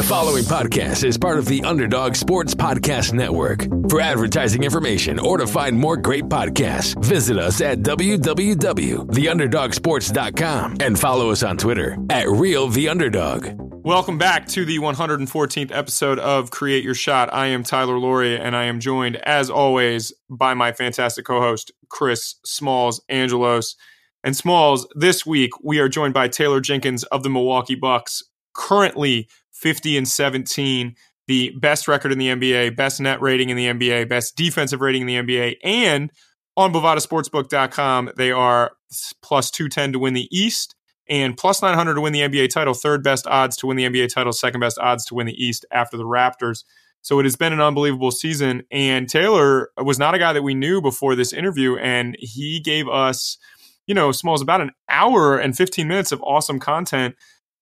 The following podcast is part of the Underdog Sports Podcast Network. For advertising information or to find more great podcasts, visit us at www.theunderdogsports.com and follow us on Twitter at Real The Underdog. Welcome back to the 114th episode of Create Your Shot. I am Tyler Laurie, and I am joined, as always, by my fantastic co host, Chris Smalls Angelos. And Smalls, this week we are joined by Taylor Jenkins of the Milwaukee Bucks, currently 50 and 17, the best record in the NBA, best net rating in the NBA, best defensive rating in the NBA, and on BovadaSportsbook.com, they are plus 210 to win the East and plus 900 to win the NBA title, third best odds to win the NBA title, second best odds to win the East after the Raptors. So it has been an unbelievable season. And Taylor was not a guy that we knew before this interview, and he gave us, you know, Smalls about an hour and 15 minutes of awesome content.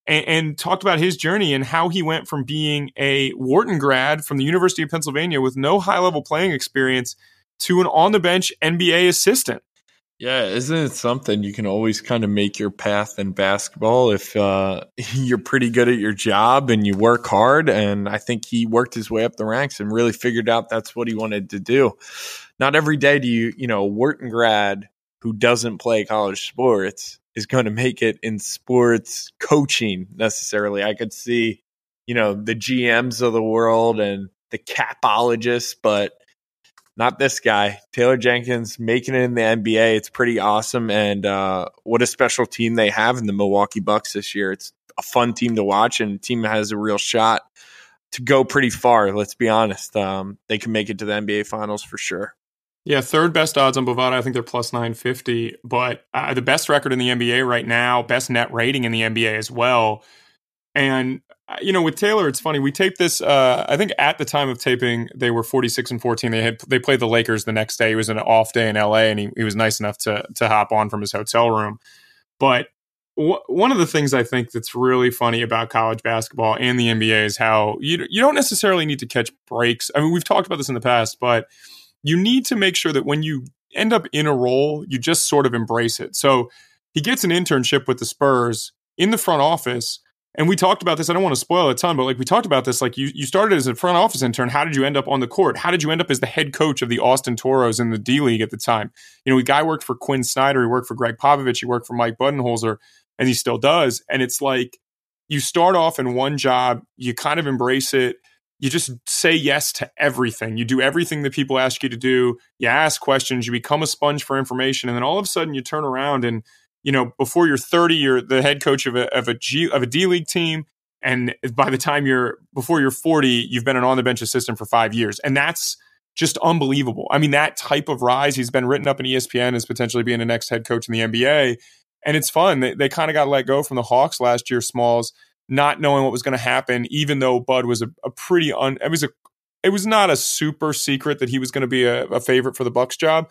And, and, talked about his journey and how he went from being a Wharton grad from the University of Pennsylvania with no high level playing experience to an on the bench NBA assistant. Yeah, isn't it something you can always kind of make your path in basketball if uh, you're pretty good at your job and you work hard? And I think he worked his way up the ranks and really figured out that's what he wanted to do. Not every day do you, you know, Wharton grad who doesn't play college sports is going to make it in sports coaching necessarily. I could see, you know, the GMs of the world and the capologists, but not this guy, Taylor Jenkins, making it in the NBA. It's pretty awesome, and uh, what a special team they have in the Milwaukee Bucks this year. It's a fun team to watch, and a team has a real shot to go pretty far. Let's be honest, um, they can make it to the NBA Finals for sure. Yeah, third best odds on Bovada. I think they're plus 950, but uh, the best record in the NBA right now, best net rating in the NBA as well. And uh, you know, with Taylor, it's funny. We taped this. Uh, I think at the time of taping, they were forty six and fourteen. They had they played the Lakers the next day. It was an off day in LA, and he, he was nice enough to to hop on from his hotel room. But w- one of the things I think that's really funny about college basketball and the NBA is how you you don't necessarily need to catch breaks. I mean, we've talked about this in the past, but you need to make sure that when you end up in a role, you just sort of embrace it. So he gets an internship with the Spurs in the front office and we talked about this. I don't want to spoil a ton, but like we talked about this, like you you started as a front office intern. How did you end up on the court? How did you end up as the head coach of the Austin Toros in the D League at the time? You know, a guy worked for Quin Snyder, he worked for Gregg Popovich, he worked for Mike Budenholzer, and he still does. And it's like you start off in one job, you kind of embrace it. You just say yes to everything. You do everything that people ask you to do. You ask questions. You become a sponge for information, and then all of a sudden you turn around and you know, before you're 30, you're the head coach of a of a G of a D League team, and by the time you're before you're 40, you've been an on the bench assistant for five years, and that's just unbelievable. I mean, that type of rise. He's been written up in ESPN as potentially being the next head coach in the NBA, and it's fun. They, they kind of got let go from the Hawks last year, Smalls, not knowing what was going to happen. Even though Bud was a, a pretty un, it was a it was not a super secret that he was going to be a, a favorite for the Bucks job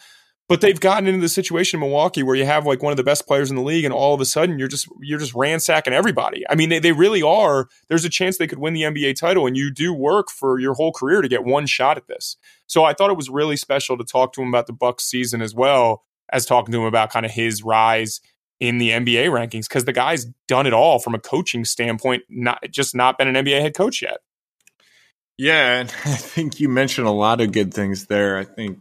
but they've gotten into the situation in Milwaukee where you have like one of the best players in the league, and all of a sudden you're just you're just ransacking everybody. I mean, they, they really are. There's a chance they could win the NBA title, and you do work for your whole career to get one shot at this. So I thought it was really special to talk to him about the Bucks season as well as talking to him about kind of his rise in the NBA rankings because the guy's done it all from a coaching standpoint, not just not been an NBA head coach yet. Yeah, and I think you mentioned a lot of good things there. I think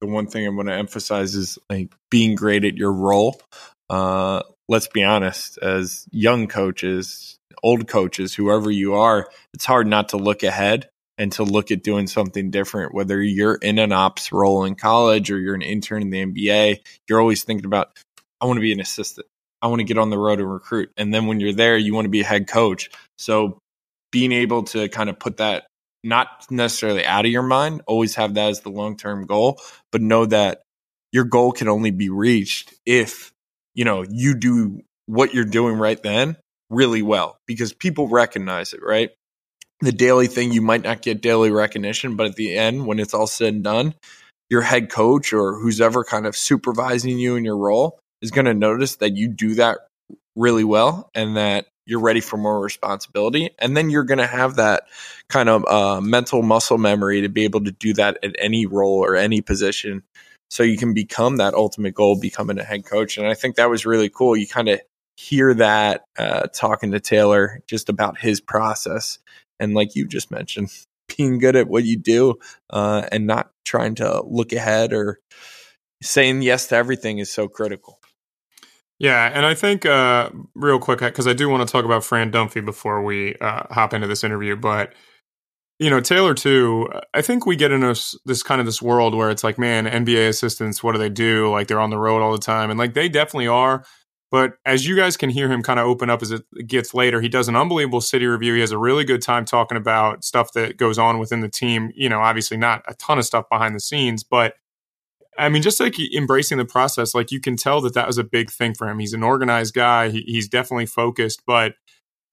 the one thing I want to emphasize is like being great at your role. Uh, let's be honest, as young coaches, old coaches, whoever you are, it's hard not to look ahead and to look at doing something different. Whether you're in an ops role in college or you're an intern in the NBA, you're always thinking about, I want to be an assistant. I want to get on the road and recruit. And then when you're there, you want to be a head coach. So being able to kind of put that not necessarily out of your mind. Always have that as the long term goal, but know that your goal can only be reached if, you know, you do what you're doing right then really well because people recognize it, right? The daily thing, you might not get daily recognition, but at the end, when it's all said and done, your head coach or who's ever kind of supervising you in your role is going to notice that you do that really well and that you're ready for more responsibility. And then you're going to have that kind of uh, mental muscle memory to be able to do that at any role or any position. So you can become that ultimate goal, becoming a head coach. And I think that was really cool. You kind of hear that uh, talking to Taylor just about his process and like you just mentioned, being good at what you do uh, and not trying to look ahead or saying yes to everything is so critical. Yeah, and I think uh, real quick because I do want to talk about Fran Dunphy before we uh, hop into this interview, but you know Taylor too. I think we get in this kind of this world where it's like, man, NBA assistants, what do they do? Like they're on the road all the time, and like they definitely are. But as you guys can hear him kind of open up as it gets later, he does an unbelievable city review. He has a really good time talking about stuff that goes on within the team. You know, obviously not a ton of stuff behind the scenes, but I mean, just like embracing the process, like you can tell that that was a big thing for him. He's an organized guy. He, he's definitely focused, but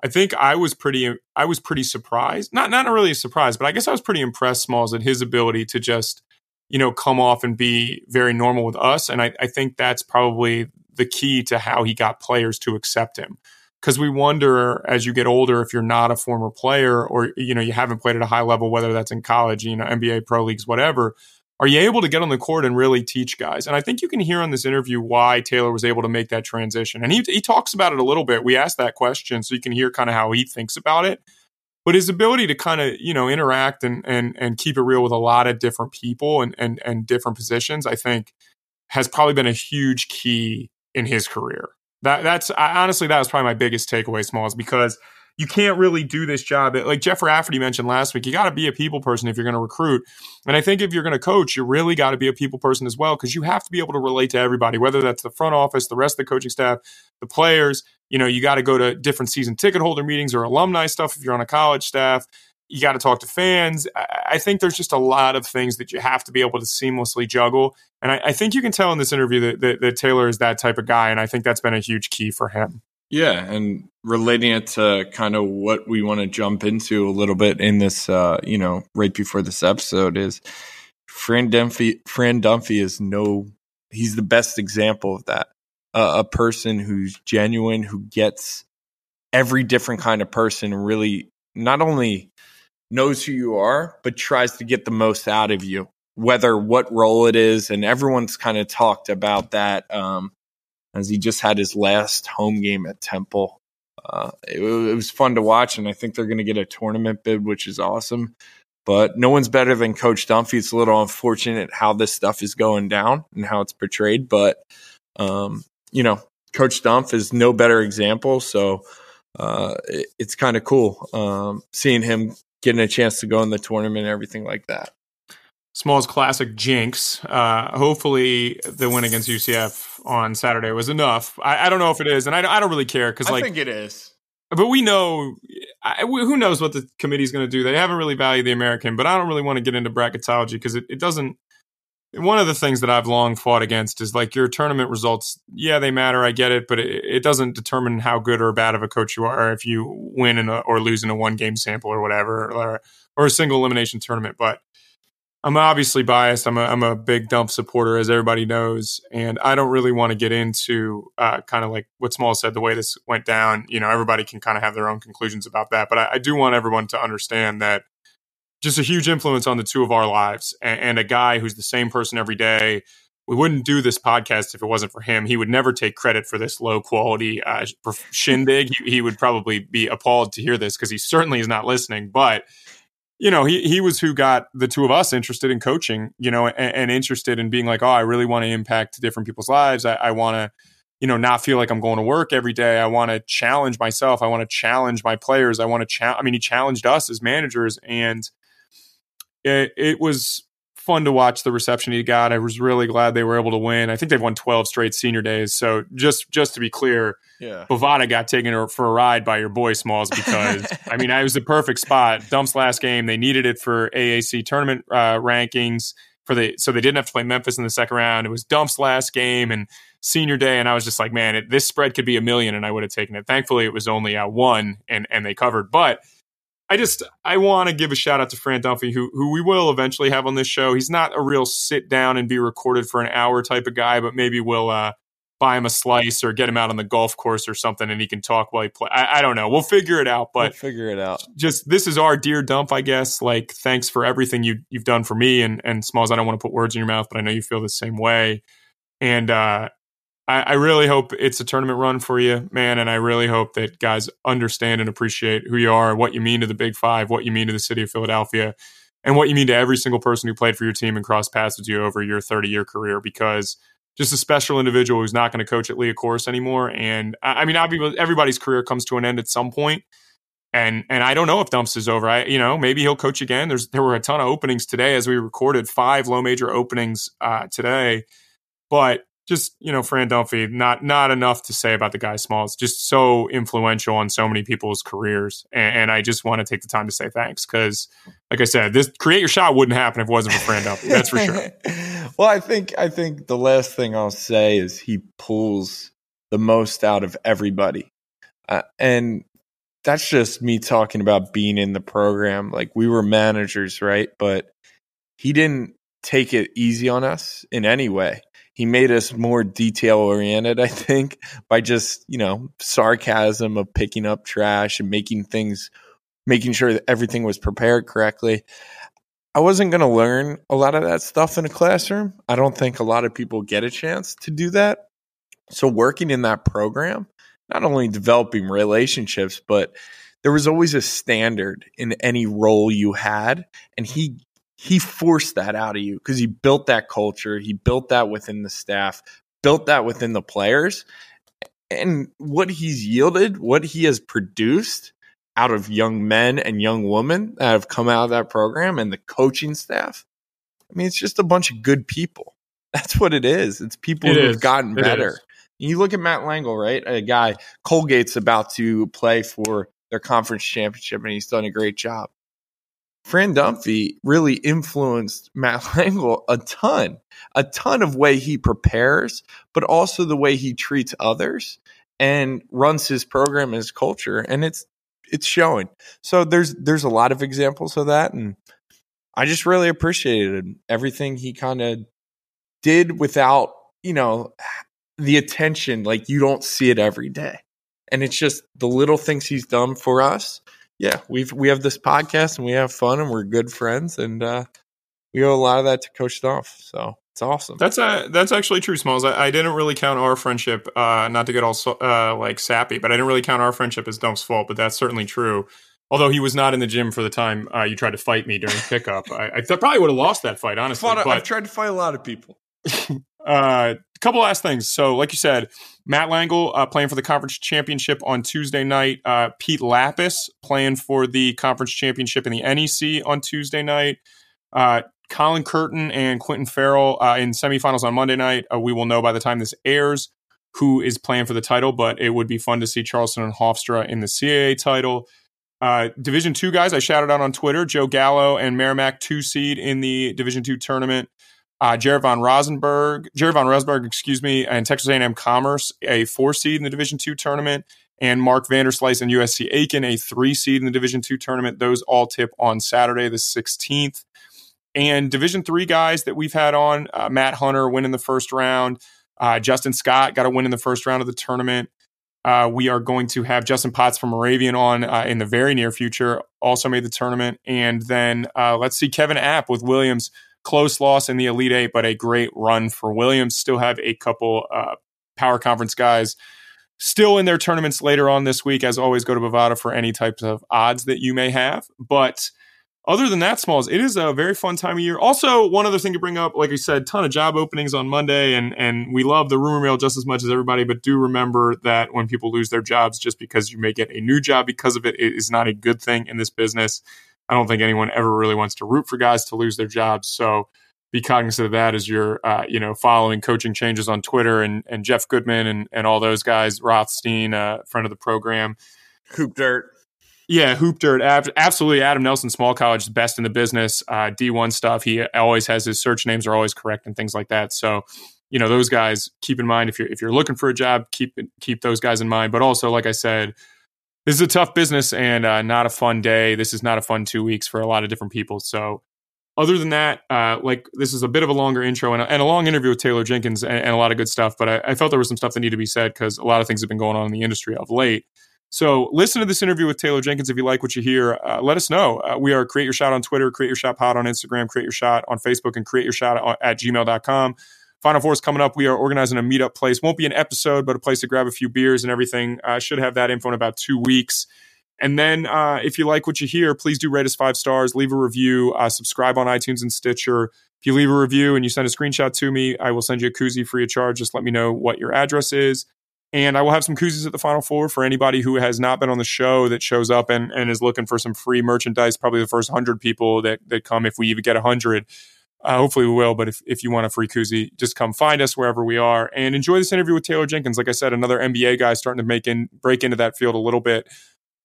I think I was pretty, I was pretty surprised. Not, not really surprised, but I guess I was pretty impressed, Smalls, at his ability to just, you know, come off and be very normal with us. And I, I think that's probably the key to how he got players to accept him. Because we wonder as you get older, if you're not a former player or you know you haven't played at a high level, whether that's in college, you know, NBA, pro leagues, whatever are you able to get on the court and really teach guys? And I think you can hear on this interview why Taylor was able to make that transition. And he, he talks about it a little bit. We asked that question so you can hear kind of how he thinks about it. But his ability to kind of, you know, interact and and and keep it real with a lot of different people and and and different positions, I think has probably been a huge key in his career. That that's I, honestly that was probably my biggest takeaway, Smalls, because – you can't really do this job. Like Jeff Rafferty mentioned last week, you got to be a people person if you're going to recruit. And I think if you're going to coach, you really got to be a people person as well because you have to be able to relate to everybody, whether that's the front office, the rest of the coaching staff, the players. You know, you got to go to different season ticket holder meetings or alumni stuff if you're on a college staff. You got to talk to fans. I think there's just a lot of things that you have to be able to seamlessly juggle. And I, I think you can tell in this interview that, that, that Taylor is that type of guy. And I think that's been a huge key for him. Yeah, and relating it to kind of what we want to jump into a little bit in this, uh, you know, right before this episode is Fran Dunphy. Fran Dunphy is no, he's the best example of that. Uh, a person who's genuine, who gets every different kind of person, really not only knows who you are, but tries to get the most out of you, whether what role it is. And everyone's kind of talked about that. Um, as he just had his last home game at Temple. Uh, it, it, was fun to watch, and I think they're going to get a tournament bid, which is awesome. But no one's better than Coach Dunphy. It's a little unfortunate how this stuff is going down and how it's portrayed, but um, you know, Coach Dunph is no better example. So uh, it, it's kind of cool um, seeing him getting a chance to go in the tournament and everything like that. Smalls classic jinx. Uh, hopefully, the win against UCF on Saturday was enough. I, I don't know if it is, and I, I don't really care because like I think it is. But we know I, who knows what the committee's going to do. They haven't really valued the American, but I don't really want to get into bracketology because it, it doesn't. One of the things that I've long fought against is like your tournament results. Yeah, they matter. I get it, but it, it doesn't determine how good or bad of a coach you are if you win in a, or lose in a one game sample or whatever, or, or a single elimination tournament. But I'm obviously biased. I'm a, I'm a big Dump supporter, as everybody knows, and I don't really want to get into uh, kind of like what Small said, the way this went down. You know, everybody can kind of have their own conclusions about that, but I, I, do want everyone to understand that just a huge influence on the two of our lives, and, and a guy who's the same person every day. We wouldn't do this podcast if it wasn't for him. He would never take credit for this low quality uh, shindig. he, he would probably be appalled to hear this because he certainly is not listening, but you know, he he was who got the two of us interested in coaching, you know, and, and interested in being like, oh, I really want to impact different people's lives. I, I want to, you know, not feel like I'm going to work every day. I want to challenge myself. I want to challenge my players. I want to challenge. I mean, he challenged us as managers, and it, it was fun to watch the reception he got. I was really glad they were able to win. I think they've won 12 straight senior days. So just just to be clear, yeah. Bovada got taken for a ride by your boy Smalls because I mean, I was the perfect spot. Dump's last game, they needed it for AAC tournament uh, rankings for the so they didn't have to play Memphis in the second round. It was Dump's last game and senior day, and I was just like, man, it, this spread could be a million, and I would have taken it. Thankfully, it was only a one, and and they covered, but I just I want to give a shout out to Fran Dunphy, who who we will eventually have on this show. He's not a real sit down and be recorded for an hour type of guy, but maybe we'll uh, buy him a slice or get him out on the golf course or something, and he can talk while he play. I, I don't know. We'll figure it out. But we'll figure it out. Just this is our dear dump, I guess. Like thanks for everything you you've done for me and and Smalls. I don't want to put words in your mouth, but I know you feel the same way. And uh, I, I, really hope it's a tournament run for you, man. And I really hope that guys understand and appreciate who you are, what you mean to the Big Five, what you mean to the city of Philadelphia, and what you mean to every single person who played for your team and crossed paths with you over your 30 year career. Because just a special individual who's not going to coach at Liacouras anymore. And I mean, everybody's career comes to an end at some point. And and I don't know if Dumps is over. I you know maybe he'll coach again. There's there were a ton of openings today as we recorded five low major openings uh, today, but just you know, Fran Dunphy, not not enough to say about the guy Smalls. Just so influential on so many people's careers, and, and I just want to take the time to say thanks because, like I said, this create your shot wouldn't happen if it wasn't for Fran Dunphy. That's for sure. well, I think I think the last thing I'll say is he pulls the most out of everybody, uh, and that's just me talking about being in the program. Like we were managers, right? But he didn't take it easy on us in any way he made us more detail oriented, I think, by just, you know, sarcasm of picking up trash and making things, making sure that everything was prepared correctly. I wasn't going to learn a lot of that stuff in a classroom. I don't think a lot of people get a chance to do that. So, working in that program, not only developing relationships, but there was always a standard in any role you had. And he he forced that out of you because he built that culture, he built that within the staff, built that within the players. And what he's yielded, what he has produced out of young men and young women that have come out of that program and the coaching staff, I mean, it's just a bunch of good people. That's what it is. It's people it who've gotten better. You look at Matt Langel, right? A guy, Colgate's about to play for their conference championship, and he's done a great job. Fran Dunphy really influenced Matt Langel a ton, a ton of way he prepares, but also the way he treats others and runs his program and his culture. And it's it's showing. So there's there's a lot of examples of that. And I just really appreciated everything he kind of did without, you know, the attention. Like you don't see it every day. And it's just the little things he's done for us yeah, we've we have this podcast and we have fun and we're good friends and uh, we owe a lot of that to Coach Stumpf. So it's awesome. That's a uh, that's actually true, Smalls. I, I didn't really count our friendship, uh, not to get all uh, like sappy, but I didn't really count our friendship as Dump's fault. But that's certainly true. Although he was not in the gym for the time uh, you tried to fight me during pickup, I, I probably would have lost that fight. Honestly, I've, I've tried to fight a lot of people. uh, a couple last things. So, like you said, Matt Langel uh, playing for the conference championship on Tuesday night. Uh, Pete Lapis playing for the conference championship in the NEC on Tuesday night. Uh, Colin Curtin and Quentin Farrell uh, in semifinals on Monday night. Uh, we will know by the time this airs who is playing for the title, but it would be fun to see Charleston and Hofstra in the CAA title. Uh, Division two guys, I shouted out on Twitter: Joe Gallo and Merrimack two seed in the Division two tournament uh, Jaret von Rosenberg, Jaret von Rosenberg, excuse me, and Texas A&M Commerce, a four seed in the Division two tournament, and Mark Vanderslice and USC Aiken, a three seed in the Division two tournament. Those all tip on Saturday, the 16th. And Division three guys that we've had on, uh, Matt Hunter winning the first round, uh, Justin Scott got a win in the first round of the tournament. Uh, we are going to have Justin Potts from Moravian on uh, in the very near future, also made the tournament. And then uh, let's see Kevin App with Williams Close loss in the Elite Eight, but a great run for Williams. Still have a couple uh, power conference guys still in their tournaments later on this week. As always, go to Bovada for any types of odds that you may have. But other than that, Smalls, it is a very fun time of year. Also, one other thing to bring up, like I said, ton of job openings on Monday, and and we love the rumor mill just as much as everybody. But do remember that when people lose their jobs, just because you may get a new job because of it, it is not a good thing in this business. I don't think anyone ever really wants to root for guys to lose their jobs. So be cognizant of that as you're, uh, you know, following coaching changes on Twitter and, and Jeff Goodman and, and all those guys, Rothstein, uh, friend of the program. Hoop Dirt. Yeah, Hoop Dirt. Ab- absolutely. Adam Nelson, small college, best in the business. Uh, D1 stuff. He always has his search names are always correct and things like that. So, you know, those guys keep in mind if you're, if you're looking for a job, keep, keep those guys in mind. But also, like I said, this is a tough business and uh, not a fun day. This is not a fun two weeks for a lot of different people. So, other than that, uh, like this is a bit of a longer intro and a, and a long interview with Taylor Jenkins and, and, a lot of good stuff. But I, I felt there was some stuff that needed to be said because a lot of things have been going on in the industry of late. So, listen to this interview with Taylor Jenkins if you like what you hear. Uh, let us know. Uh, we are Create Your Shot on Twitter, Create Your Shot Pod on Instagram, Create Your Shot on Facebook, and Create Your Shot at gmail.com. Final Four is coming up. We are organizing a meetup place. Won't be an episode, but a place to grab a few beers and everything. I uh, should have that info in about two weeks. And then uh, if you like what you hear, please do rate us five stars, leave a review, uh, subscribe on iTunes and Stitcher. If you leave a review and you send a screenshot to me, I will send you a koozie free of charge. Just let me know what your address is. And I will have some koozies at the Final Four for anybody who has not been on the show that shows up and, and is looking for some free merchandise. Probably the first 100 people that, that come, if we even get 100. Uh, hopefully we will, but if, if you want a free koozie, just come find us wherever we are and enjoy this interview with Taylor Jenkins. Like I said, another NBA guy starting to make in break into that field a little bit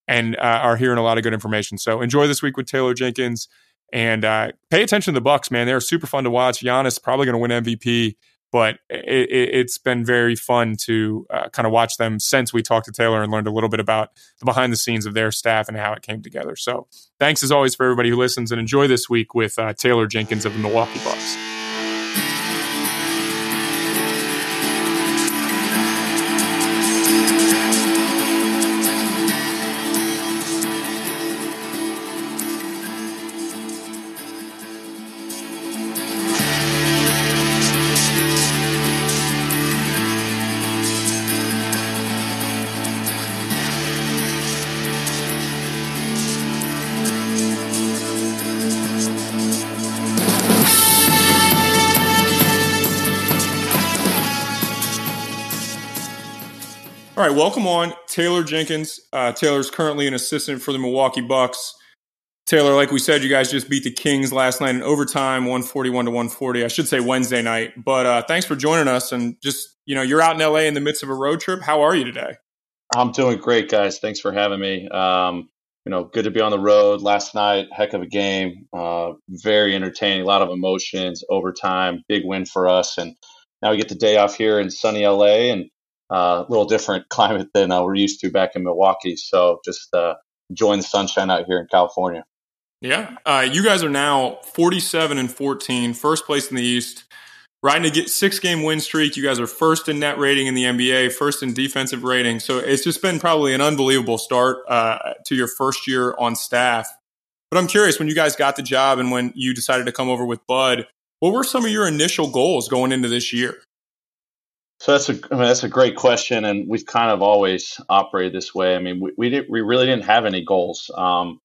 and uh, are hearing a lot of good information. So enjoy this week with Taylor Jenkins and uh, pay attention to the Bucks, man. They're super fun to watch. Giannis probably going to win MVP, but it, has been very fun to uh, kind of watch them since we talked to Taylor and learned a little bit about the behind the scenes of their staff and how it came together. So thanks as always for everybody who listens and enjoy this week with uh, Taylor Jenkins of the Milwaukee Bucks. Right, welcome on Taylor Jenkins. Uh, Taylor's currently an assistant for the Milwaukee Bucks. Taylor, like we said, you guys just beat the Kings last night in overtime, 141 to 140. I should say Wednesday night. But uh, thanks for joining us. And just, you know, you're out in LA in the midst of a road trip. How are you today? I'm doing great, guys. Thanks for having me. Um, you know, good to be on the road. Last night, heck of a game. Uh, very entertaining, a lot of emotions, overtime, big win for us. And now we get the day off here in sunny LA and a little different climate than uh, we're used to back in Milwaukee. So just uh, enjoying the sunshine out here in California. Yeah, uh, you guys are now 47 and 14, first place in the East, riding get six game win streak. You guys are first in net rating in the NBA, first in defensive rating. So it's just been probably an unbelievable start uh, to your first year on staff. But I'm curious when you guys got the job and when you decided to come over with Bud, what were some of your initial goals going into this year? So that's a I mean, that's a great question, and we've kind of always operated this way. I mean, we we, did, we really didn't have any goals. Um,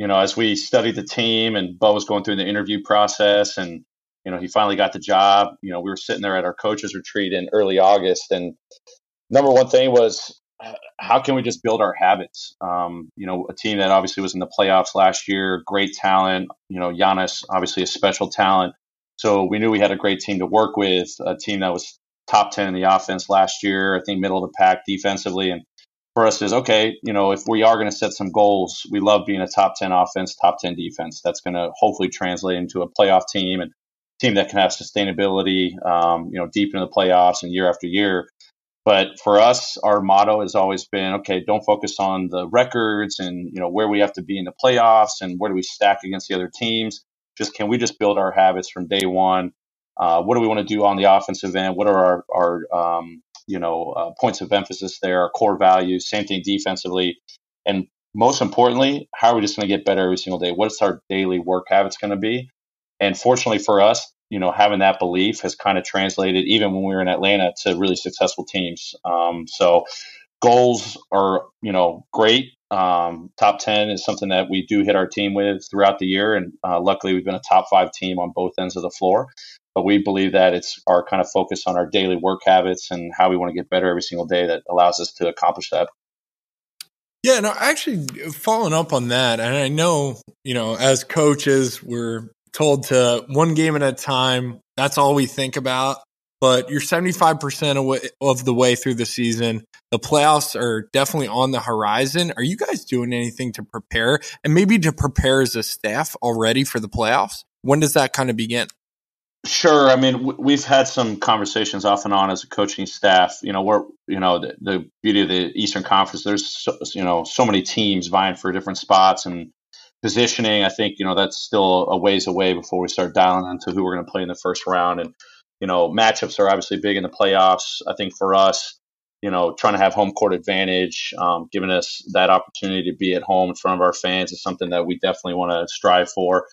you know, as we studied the team, and Bo was going through the interview process, and you know, he finally got the job. You know, we were sitting there at our coaches retreat in early August, and number one thing was how can we just build our habits? Um, you know, a team that obviously was in the playoffs last year, great talent. You know, Giannis obviously a special talent. So we knew we had a great team to work with, a team that was top 10 in the offense last year, I think middle of the pack defensively. And for us is okay, you know, if we are going to set some goals, we love being a top 10 offense, top 10 defense. That's going to hopefully translate into a playoff team and team that can have sustainability, um, you know, deep into the playoffs and year after year. But for us, our motto has always been, okay, don't focus on the records and, you know, where we have to be in the playoffs and where do we stack against the other teams. Just can we just build our habits from day one uh, what do we want to do on the offensive end? What are our, our um, you know uh, points of emphasis there? Our core values. Same thing defensively, and most importantly, how are we just going to get better every single day? What's our daily work habits going to be? And fortunately for us, you know, having that belief has kind of translated even when we were in Atlanta to really successful teams. Um, so goals are you know great. Um, top ten is something that we do hit our team with throughout the year, and uh, luckily we've been a top five team on both ends of the floor but we believe that it's our kind of focus on our daily work habits and how we want to get better every single day that allows us to accomplish that. Yeah, no, actually, following up on that, and I know, you know, as coaches, we're told to one game at a time. That's all we think about. But you're 75% of the way through the season. The playoffs are definitely on the horizon. Are you guys doing anything to prepare and maybe to prepare as a staff already for the playoffs? When does that kind of begin? Sure. I mean, we've had some conversations off and on as a coaching staff. You know, we're you know the, the beauty of the Eastern Conference. There's so, you know so many teams vying for different spots and positioning. I think you know that's still a ways away before we start dialing into who we're going to play in the first round. And you know, matchups are obviously big in the playoffs. I think for us, you know, trying to have home court advantage, um, giving us that opportunity to be at home in front of our fans is something that we definitely want to strive for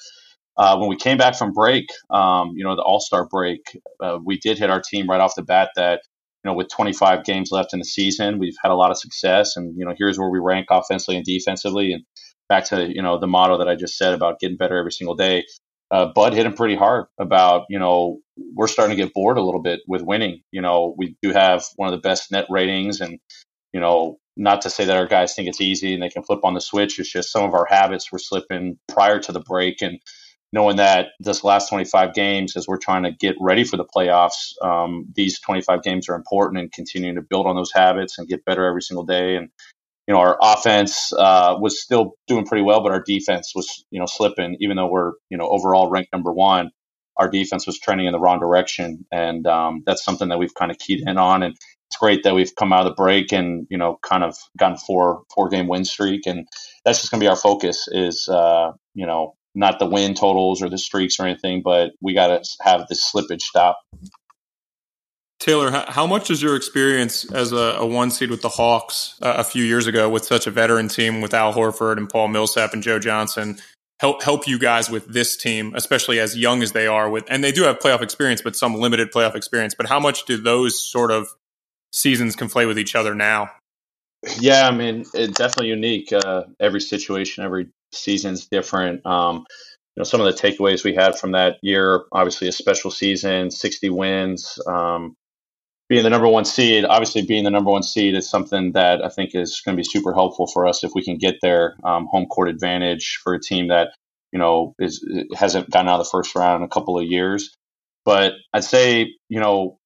uh, when we came back from break, um, you know, the All Star break, uh, we did hit our team right off the bat that, you know, with 25 games left in the season, we've had a lot of success. And, you know, here's where we rank offensively and defensively. And back to, you know, the motto that I just said about getting better every single day. Uh, Bud hit him pretty hard about, you know, we're starting to get bored a little bit with winning. You know, we do have one of the best net ratings and, you know, not to say that our guys think it's easy and they can flip on the switch. It's just some of our habits were slipping prior to the break. And, knowing that this last 25 games, as we're trying to get ready for the playoffs, um, these 25 games are important and continuing to build on those habits and get better every single day. And you know, our offense uh, was still doing pretty well, but our defense was you know slipping. Even though we're you know overall ranked number one, our defense was trending in the wrong direction, and um, that's something that we've kind of keyed in on. And it's great that we've come out of the break and you know kind of gotten four four game win streak, and that's just going to be our focus. Is uh, you know not the win totals or the streaks or anything, but we got to have the slippage stop. Taylor, how much does your experience as a, a one seed with the Hawks uh, a few years ago with such a veteran team with Al Horford and Paul Millsap and Joe Johnson help help you guys with this team, especially as young as they are with and they do have playoff experience, but some limited playoff experience. But how much do those sort of seasons conflate with each other now? Yeah, I mean, it's definitely unique. Uh, every situation, every season's different. Um, you know, some of the takeaways we had from that year, obviously a special season, 60 wins, um, being the number one seed. Obviously, being the number one seed is something that I think is going to be super helpful for us if we can get there. Um, home court advantage for a team that you know is hasn't gotten out of the first round in a couple of years. But I'd say, you know,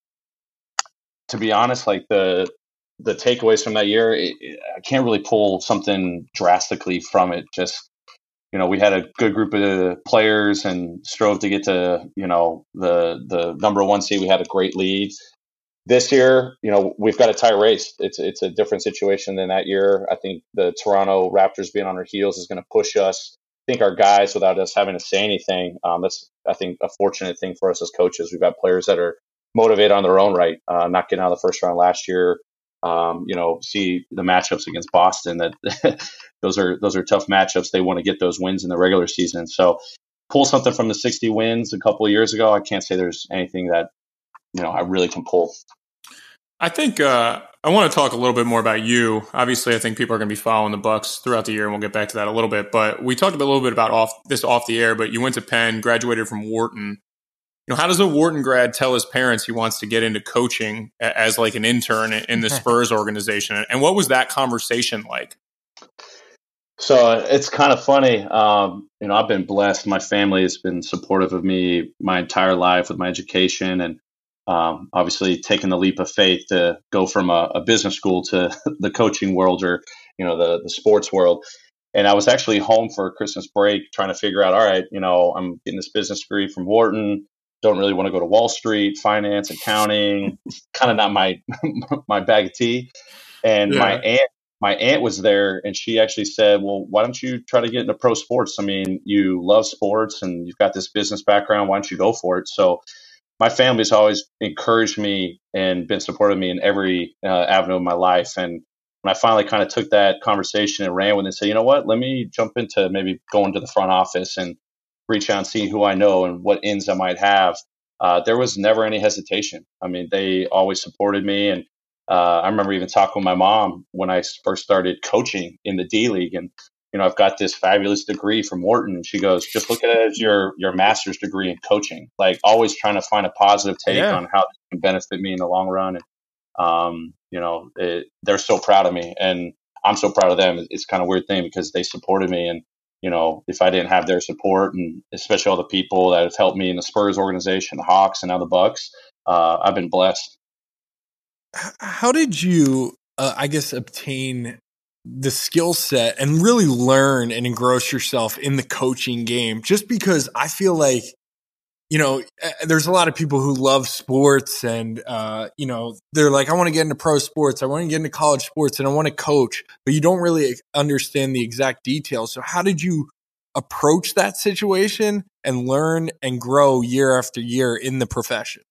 to be honest, like the the takeaways from that year, it, I can't really pull something drastically from it. Just you know, we had a good group of players and strove to get to, you know, the the number one seed. We had a great lead. This year, you know, we've got a tie race. It's it's a different situation than that year. I think the Toronto Raptors being on our heels is going to push us. I think our guys, without us having to say anything, um, that's I think a fortunate thing for us as coaches. We've got players that are motivated on their own right, uh, not getting out of the first round last year. Um, you know, see the matchups against Boston that those are those are tough matchups. They want to get those wins in the regular season. So pull something from the 60 wins a couple of years ago. I can't say there's anything that you know I really can pull. I think uh, I want to talk a little bit more about you. Obviously, I think people are going to be following the Bucks throughout the year, and we'll get back to that a little bit. But we talked a little bit about off this off the air. But you went to Penn, graduated from Wharton. You know, how does a Wharton grad tell his parents he wants to get into coaching as like an intern in the Spurs organization? And what was that conversation like? So it's kind of funny. Um, you know, I've been blessed. My family has been supportive of me my entire life with my education, and um, obviously taking the leap of faith to go from a, a, business school to the coaching world or you know the the sports world. And I was actually home for Christmas break trying to figure out, all right, you know, I'm getting this business degree from Wharton. Don't really want to go to Wall Street, finance, accounting. kind of not my my bag of tea. And yeah. my aunt my aunt was there and she actually said, Well, why don't you try to get into pro sports? I mean, you love sports and you've got this business background. Why don't you go for it? So, my family's always encouraged me and been supportive of me in every uh, avenue of my life. And when I finally kind of took that conversation and ran with it and said, you know what, let me jump into maybe going to the front office and reach out and see who I know and what ins I might have. Uh, there was never any hesitation. I mean, they always supported me. And uh, I remember even talking with my mom when I first started coaching in the D League, and you know, I've got this fabulous degree from Wharton. And she goes, just look at it as your your master's degree in coaching. Like always trying to find a positive take yeah. on how it can benefit me in the long run. And um, you know, it, they're so proud of me, and I'm so proud of them. It's kind of weird thing because they supported me, and you know, if I didn't have their support, and especially all the people that have helped me in the Spurs organization, the Hawks, and now the Bucks, uh, I've been blessed how did you, uh, I guess, obtain the skill set and really learn and engross yourself in the coaching game? Just because I feel like, you know, eh, there's a lot of people who love sports and, uh, you know, they're like, I want to get into pro sports. I want to get into college sports and I want to coach, but you don't really understand the exact details. So how did you approach that situation and learn and grow year after year in the profession?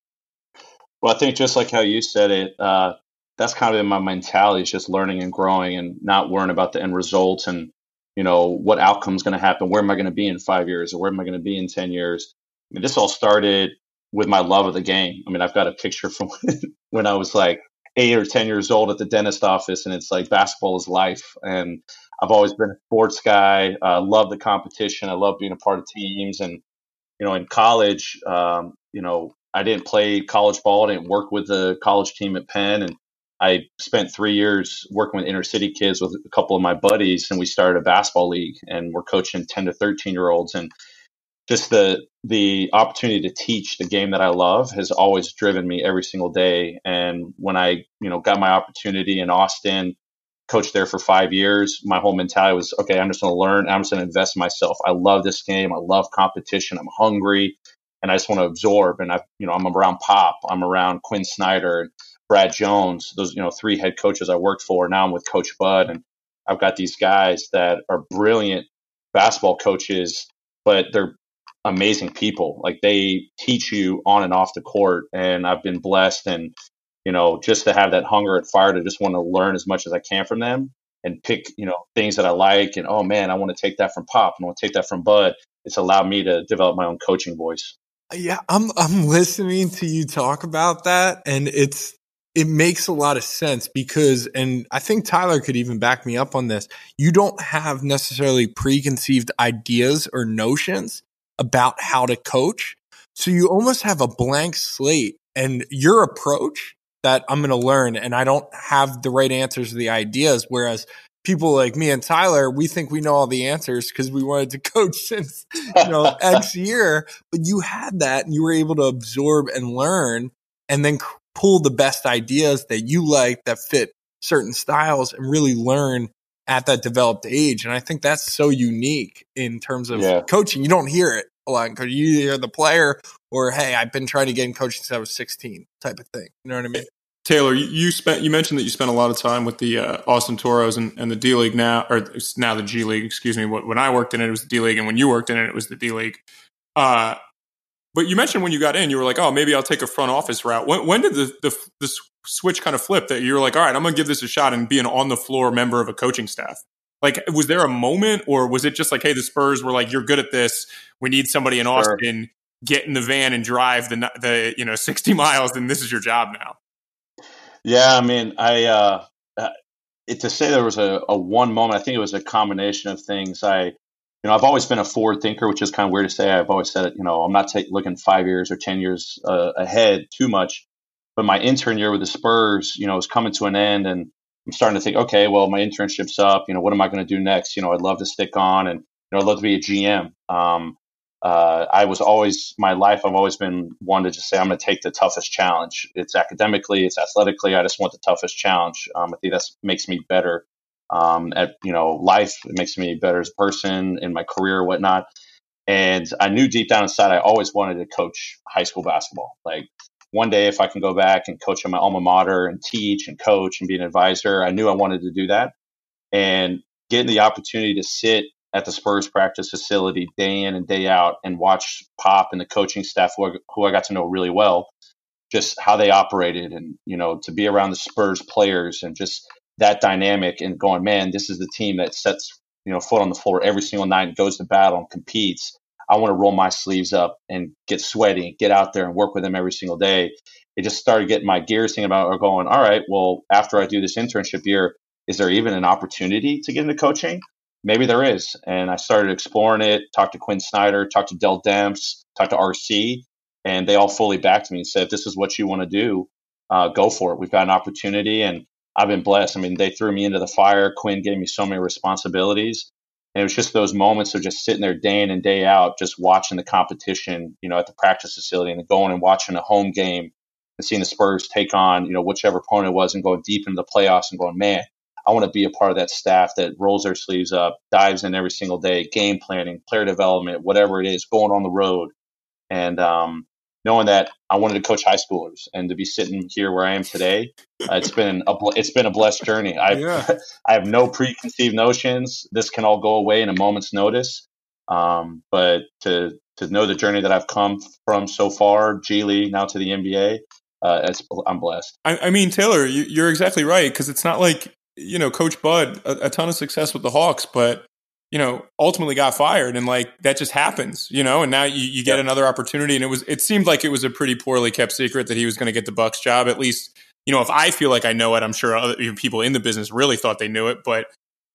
Well, I think just like how you said it, uh, that's kind of in my mentality is just learning and growing and not worrying about the end results and you know, what outcome's going to happen? Where am I going to be in five years, or where am I going to be in ten years? Mean, this all started with my love of the game. I mean, I've got a picture from when I was like eight or 10 years old at the dentist office, and it's like basketball is life. And I've always been a sports guy. I uh, love the competition. I love being a part of teams. And, you know, in college, um, you know, I didn't play college ball. I didn't work with the college team at Penn. And I spent three years working with inner city kids with a couple of my buddies, and we started a basketball league. And we're coaching 10 to 13 year olds. And just the the opportunity to teach the game that I love has always driven me every single day. And when I, you know, got my opportunity in Austin, coached there for five years, my whole mentality was, okay, I'm just going to learn. I'm just going to invest in myself. I love this game. I love competition. I'm hungry, and I just want to absorb. And I, you know, I'm around Pop. I'm around Quin Snyder and Brad Jones. Those, you know, three head coaches I worked for. Now I'm with Coach Bud, and I've got these guys that are brilliant basketball coaches, but they're amazing people. Like they teach you on and off the court, and I've been blessed and you know just to have that hunger and fire to just want to learn as much as I can from them and pick you know things that I like and oh man, I want to take that from Pop, and I want to take that from Bud. It's allowed me to develop my own coaching voice. Yeah, I'm I'm listening to you talk about that, and it's it makes a lot of sense because, and I think Tyler could even back me up on this. You don't have necessarily preconceived ideas or notions about how to coach. So you almost have a blank slate and your approach that I'm going to learn and I don't have the right answers or the ideas. Whereas people like me and Tyler, we think we know all the answers because we wanted to coach since, you know, X year, but you had that and you were able to absorb and learn and then pull the best ideas that you like that fit certain styles and really learn at that developed age. And I think that's so unique in terms of yeah. coaching. You don't hear it a lot because you hear the player or, hey, I've been trying to get in coaching since I was 16 type of thing. You know what I mean? Taylor, you spent you mentioned that you spent a lot of time with the uh, Austin Toros and, and the D League now, or now the G League. Excuse me. When I worked in it, it was the D League, and when you worked in it, it was the D League. Uh, but you mentioned when you got in, you were like, "Oh, maybe I'll take a front office route." When, when did the, the, the switch kind of flip that you were like, "All right, I'm going to give this a shot and be an on the floor member of a coaching staff"? Like, was there a moment, or was it just like, "Hey, the Spurs were like, you're good at this. We need somebody in sure. Austin. Get in the van and drive the the you know 60 miles, and this is your job now." Yeah, I mean, I uh, uh it, to say there was a, a one moment. I think it was a combination of things. I you know, I've always been a forward thinker, which is kind of weird to say. I've always said it, you know, I'm not take, looking five years or 10 years uh, ahead too much. But my intern year with the Spurs, you know, is coming to an end and I'm starting to think, okay, well, my internship's up. You know, what am I going to do next? You know, I'd love to stick on and, you know, I'd love to be a GM. Um, uh, I was always, my life, I've always been one to just say, I'm going to take the toughest challenge. It's academically, it's athletically. I just want the toughest challenge. Um, I think that makes me better um, at you know life. It makes me better as a person in my career, whatnot. And I knew deep down inside I always wanted to coach high school basketball. Like one day, if I can go back and coach at my alma mater and teach and coach and be an advisor, I knew I wanted to do that. And getting the opportunity to sit at the Spurs practice facility day in and day out and watch Pop and the coaching staff who I, who I got to know really well, just how they operated and, you know, to be around the Spurs players and just that dynamic and going, man, this is the team that sets you know foot on the floor every single night and goes to battle and competes. I want to roll my sleeves up and get sweaty, and get out there and work with them every single day. It just started getting my gears thinking about going, all right, well, after I do this internship year, is there even an opportunity to get into coaching? Maybe there is. And I started exploring it, talked to Quin Snyder, talked to Dell Demps, talked to RC, and they all fully backed me and said, if this is what you want to do, uh, go for it. We've got an opportunity. And I've been blessed. I mean, they threw me into the fire. Quin gave me so many responsibilities. And it was just those moments of just sitting there day in and day out, just watching the competition, you know, at the practice facility and going and watching a home game and seeing the Spurs take on, you know, whichever opponent it was and going deep into the playoffs and going, man, I want to be a part of that staff that rolls their sleeves up, dives in every single day, game planning, player development, whatever it is, going on the road. And um, knowing that I wanted to coach high schoolers and to be sitting here where I am today, uh, it's been a it's been a blessed journey. I yeah. I have no preconceived notions. This can all go away in a moment's notice. Um, but to to know the journey that I've come from so far, G League now to the NBA, uh, I'm blessed. I, I mean, Taylor, you, are exactly right because it's not like you know Coach Bud a, a ton of success with the Hawks, but you know, ultimately got fired and like that just happens, you know, and now you, you get yep. another opportunity. And it was, it seemed like it was a pretty poorly kept secret that he was going to get the Bucks job. At least, you know, if I feel like I know it, I'm sure other people in the business really thought they knew it. But,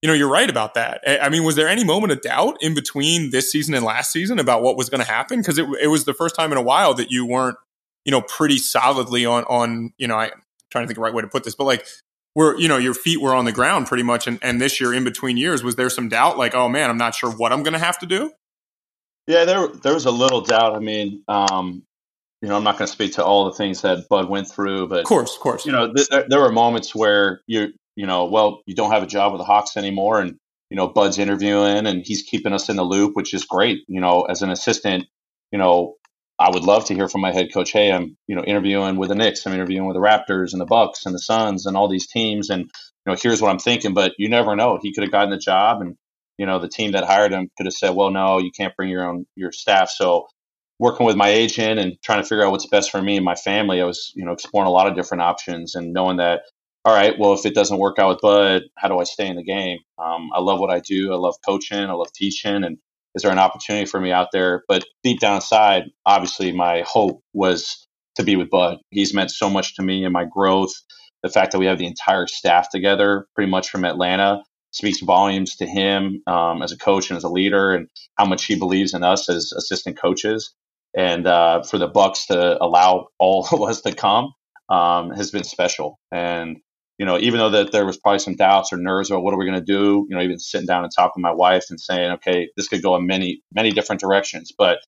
you know, you're right about that. I mean, was there any moment of doubt in between this season and last season about what was going to happen? Because it, it was the first time in a while that you weren't, you know, pretty solidly on, on, you know, I, trying to think of the right way to put this, but like where you know your feet were on the ground pretty much and, and this year in between years was there some doubt like oh man i'm not sure what i'm going to have to do? Yeah there there was a little doubt. I mean um, you know i'm not going to speak to all the things that bud went through but of course of course. you know th- there were moments where you you know well you don't have a job with the hawks anymore and you know bud's interviewing and he's keeping us in the loop which is great you know as an assistant you know I would love to hear from my head coach. Hey, I'm you know interviewing with the Knicks, I'm interviewing with the Raptors and the Bucks and the Suns and all these teams, and you know here's what I'm thinking. But you never know. He could have gotten the job, and you know the team that hired him could have said, well, no, you can't bring your own your staff. So working with my agent and trying to figure out what's best for me and my family, I was you know exploring a lot of different options and knowing that. All right, well, if it doesn't work out with Bud, how do I stay in the game? Um, I love what I do. I love coaching. I love teaching, and is there an opportunity for me out there? But deep down inside, obviously, my hope was to be with Bud. He's meant so much to me and my growth. The fact that we have the entire staff together, pretty much from Atlanta, speaks volumes to him um, as a coach and as a leader, and how much he believes in us as assistant coaches. And uh, for the Bucks to allow all of us to come um, has been special. And you know, even though that there was probably some doubts or nerves about what are we going to do, you know, even sitting down and talking with my wife and saying, okay, this could go in many, many different directions. But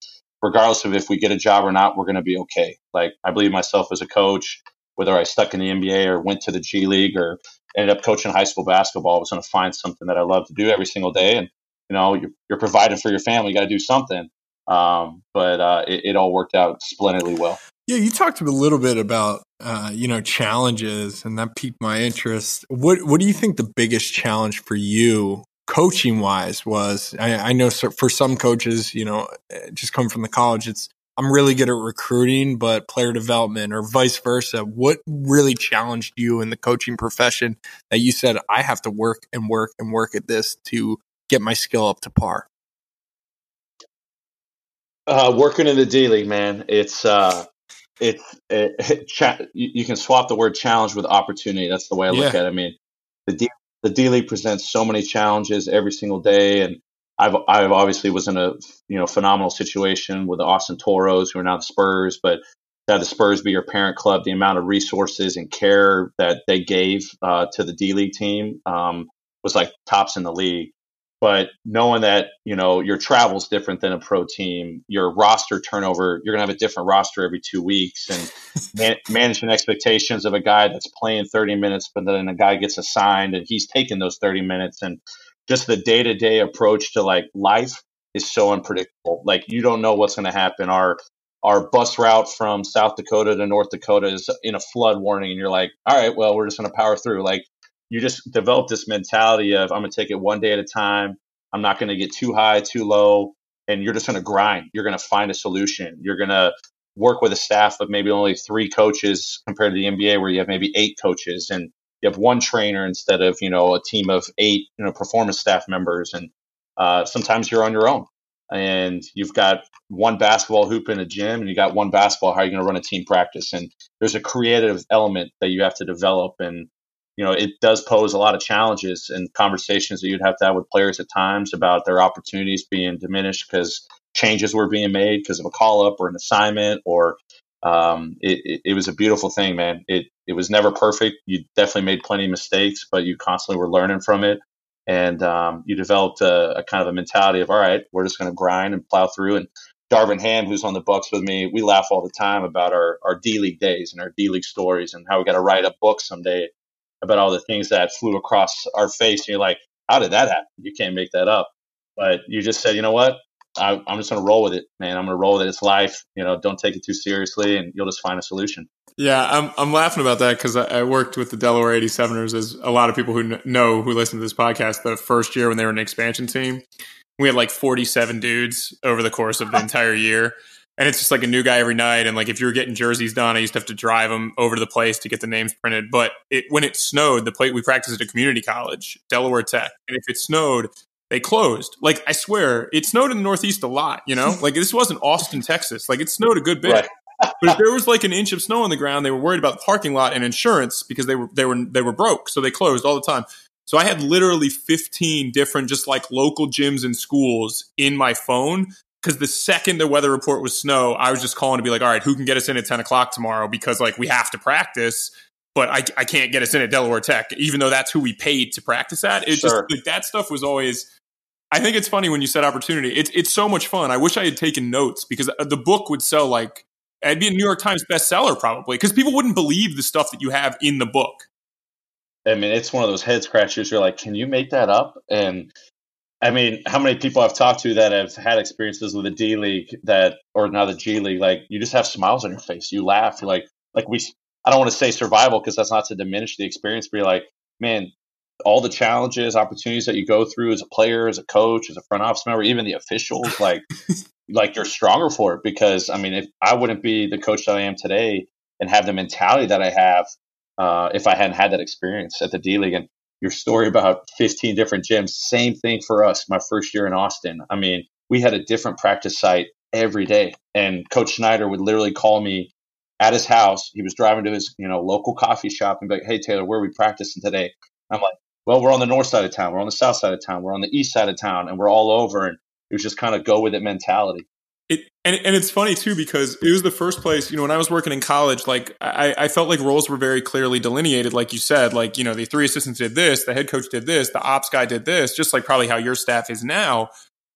regardless of if we get a job or not, we're going to be okay. Like I believe myself as a coach, whether I stuck in the NBA or went to the G League or ended up coaching high school basketball, I was going to find something that I love to do every single day. And, you know, you're, you're providing for your family, you got to do something. Um, but uh, it, it all worked out splendidly well. Yeah, you talked a little bit about uh, you know challenges, and that piqued my interest. What what do you think the biggest challenge for you, coaching wise, was? I, I know for some coaches, you know, eh, just come from the college, it's I'm really good at recruiting, but player development or vice versa. What really challenged you in the coaching profession that you said I have to work and work and work at this to get my skill up to par? Uh, working in the D League, man, it's uh, it's it, it, cha- you can swap the word challenge with opportunity. That's the way I look yeah. at it. I mean, the D, the D League presents so many challenges every single day, and I've I've obviously was in a you know phenomenal situation with the Austin Toros, who are now the Spurs, but to have the Spurs be your parent club, the amount of resources and care that they gave uh, to the D League team um, was like tops in the league. But knowing that, you know, your travel is different than a pro team, your roster turnover, you're going to have a different roster every two weeks and man- managing expectations of a guy that's playing 30 minutes, but then a guy gets assigned and he's taking those 30 minutes. And just the day to day approach to like life is so unpredictable. Like you don't know what's going to happen. Our, our bus route from South Dakota to North Dakota is in a flood warning. And you're like, all right, well, we're just going to power through. Like you just develop this mentality of I'm going to take it one day at a time. I'm not going to get too high, too low, and you're just going to grind. You're going to find a solution. You're going to work with a staff of maybe only three coaches compared to the NBA where you have maybe eight coaches and you have one trainer instead of you know a team of eight you know performance staff members and uh, sometimes you're on your own and you've got one basketball hoop in a gym and you got one basketball how are you going to run a team practice and there's a creative element that you have to develop and you know, it does pose a lot of challenges and conversations that you'd have to have with players at times about their opportunities being diminished because changes were being made because of a call up or an assignment or um, it, it, it, was a beautiful thing, man. It it was never perfect. You definitely made plenty of mistakes, but you constantly were learning from it, and um, you developed a, a, kind of a mentality of all right, we're just going to grind and plow through. And Darvin Ham, who's on the Bucks with me, we laugh all the time about our our D League days and our D League stories and how we got to write a book someday about all the things that flew across our face. And you're like, how did that happen? You can't make that up. But you just said, you know what? I, am just going to roll with it, man. I'm going to roll with it. It's life. You know, don't take it too seriously, and you'll just find a solution. Yeah, I'm I'm laughing about that because I, I, worked with the Delaware 87ers, as a lot of people who know who listen to this podcast. The first year when they were an expansion team, we had like 47 dudes over the course of the entire year and it's just like a new guy every night. And like if you were getting jerseys done, I used to have to drive them over to the place to get the names printed. But it, when it snowed, the plate we practiced at a community college, Delaware Tech, and if it snowed, they closed. Like I swear, it snowed in the Northeast a lot. You know, like this wasn't Austin, Texas. Like it snowed a good bit. Right. but if there was like an inch of snow on the ground, they were worried about the parking lot and insurance because they were they were they were broke, so they closed all the time. So I had literally 15 different just like local gyms and schools in my phone because the second the weather report was snow, I was just calling to be like, all right, who can get us in at 10 o'clock tomorrow? Because like we have to practice, but I, I can't get us in at Delaware Tech, even though that's who we paid to practice at. It sure. just like that stuff was always. I think it's funny when you said opportunity. It's it's so much fun. I wish I had taken notes because uh, the book would sell like it'd be a New York Times bestseller probably because people wouldn't believe the stuff that you have in the book. I mean, it's one of those head scratchers. You're like, can you make that up? And I mean, how many people I've talked to that have had experiences with the D League that, or now the G League, like you just have smiles on your face. You laugh. You're like, like we, I don't want to say survival because that's not to diminish the experience, but you're like, man, all the challenges, opportunities that you go through as a player, as a coach, as a front office member, even the officials, like, like you're stronger for it because I mean, if I wouldn't be the coach that I am today and have the mentality that I have uh, if I hadn't had that experience at the D League. And your story about 15 different gyms, same thing for us. My first year in Austin, I mean, we had a different practice site every day, and Coach Snyder would literally call me at his house. He was driving to his you know local coffee shop and be like, "Hey Taylor, where are we practicing today?" I'm like, "Well, we're on the north side of town. We're on the south side of town. We're on the east side of town, and we're all over." And it was just kind of go with it mentality. And, and it's funny too because it was the first place you know when i was working in college like I, I felt like roles were very clearly delineated like you said like you know the three assistants did this the head coach did this the ops guy did this just like probably how your staff is now.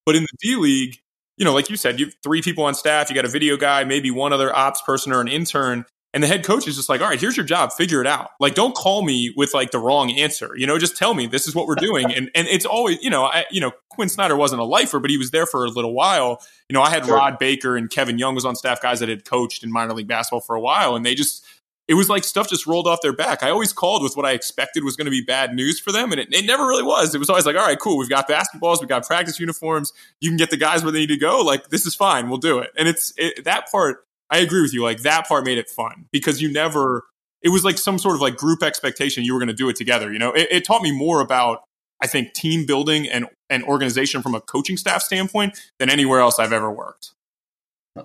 But in the d league you know like you said you have three people on staff you got a video guy maybe one other ops person or an intern and the head coach is just like, all right, here's your job, figure it out. Like, don't call me with like the wrong answer. You know, just tell me this is what we're doing. And and it's always, you know, I, you know, Quin Snyder wasn't a lifer, but he was there for a little while. You know, I had sure. Rod Baker and Kevin Young was on staff, guys that had coached in minor league basketball for a while, and they just it was like stuff just rolled off their back. I always called with what I expected was going to be bad news for them, and it, it, never really was. It was always like, all right, cool, we've got basketballs, we've got practice uniforms, you can get the guys where they need to go. Like this is fine, we'll do it. And it's it, that part. I agree with you. Like that part made it fun because you never, it was like some sort of like group expectation you were going to do it together. You know, it, it, taught me more about, I think, team building and, and organization from a coaching staff standpoint than anywhere else I've ever worked.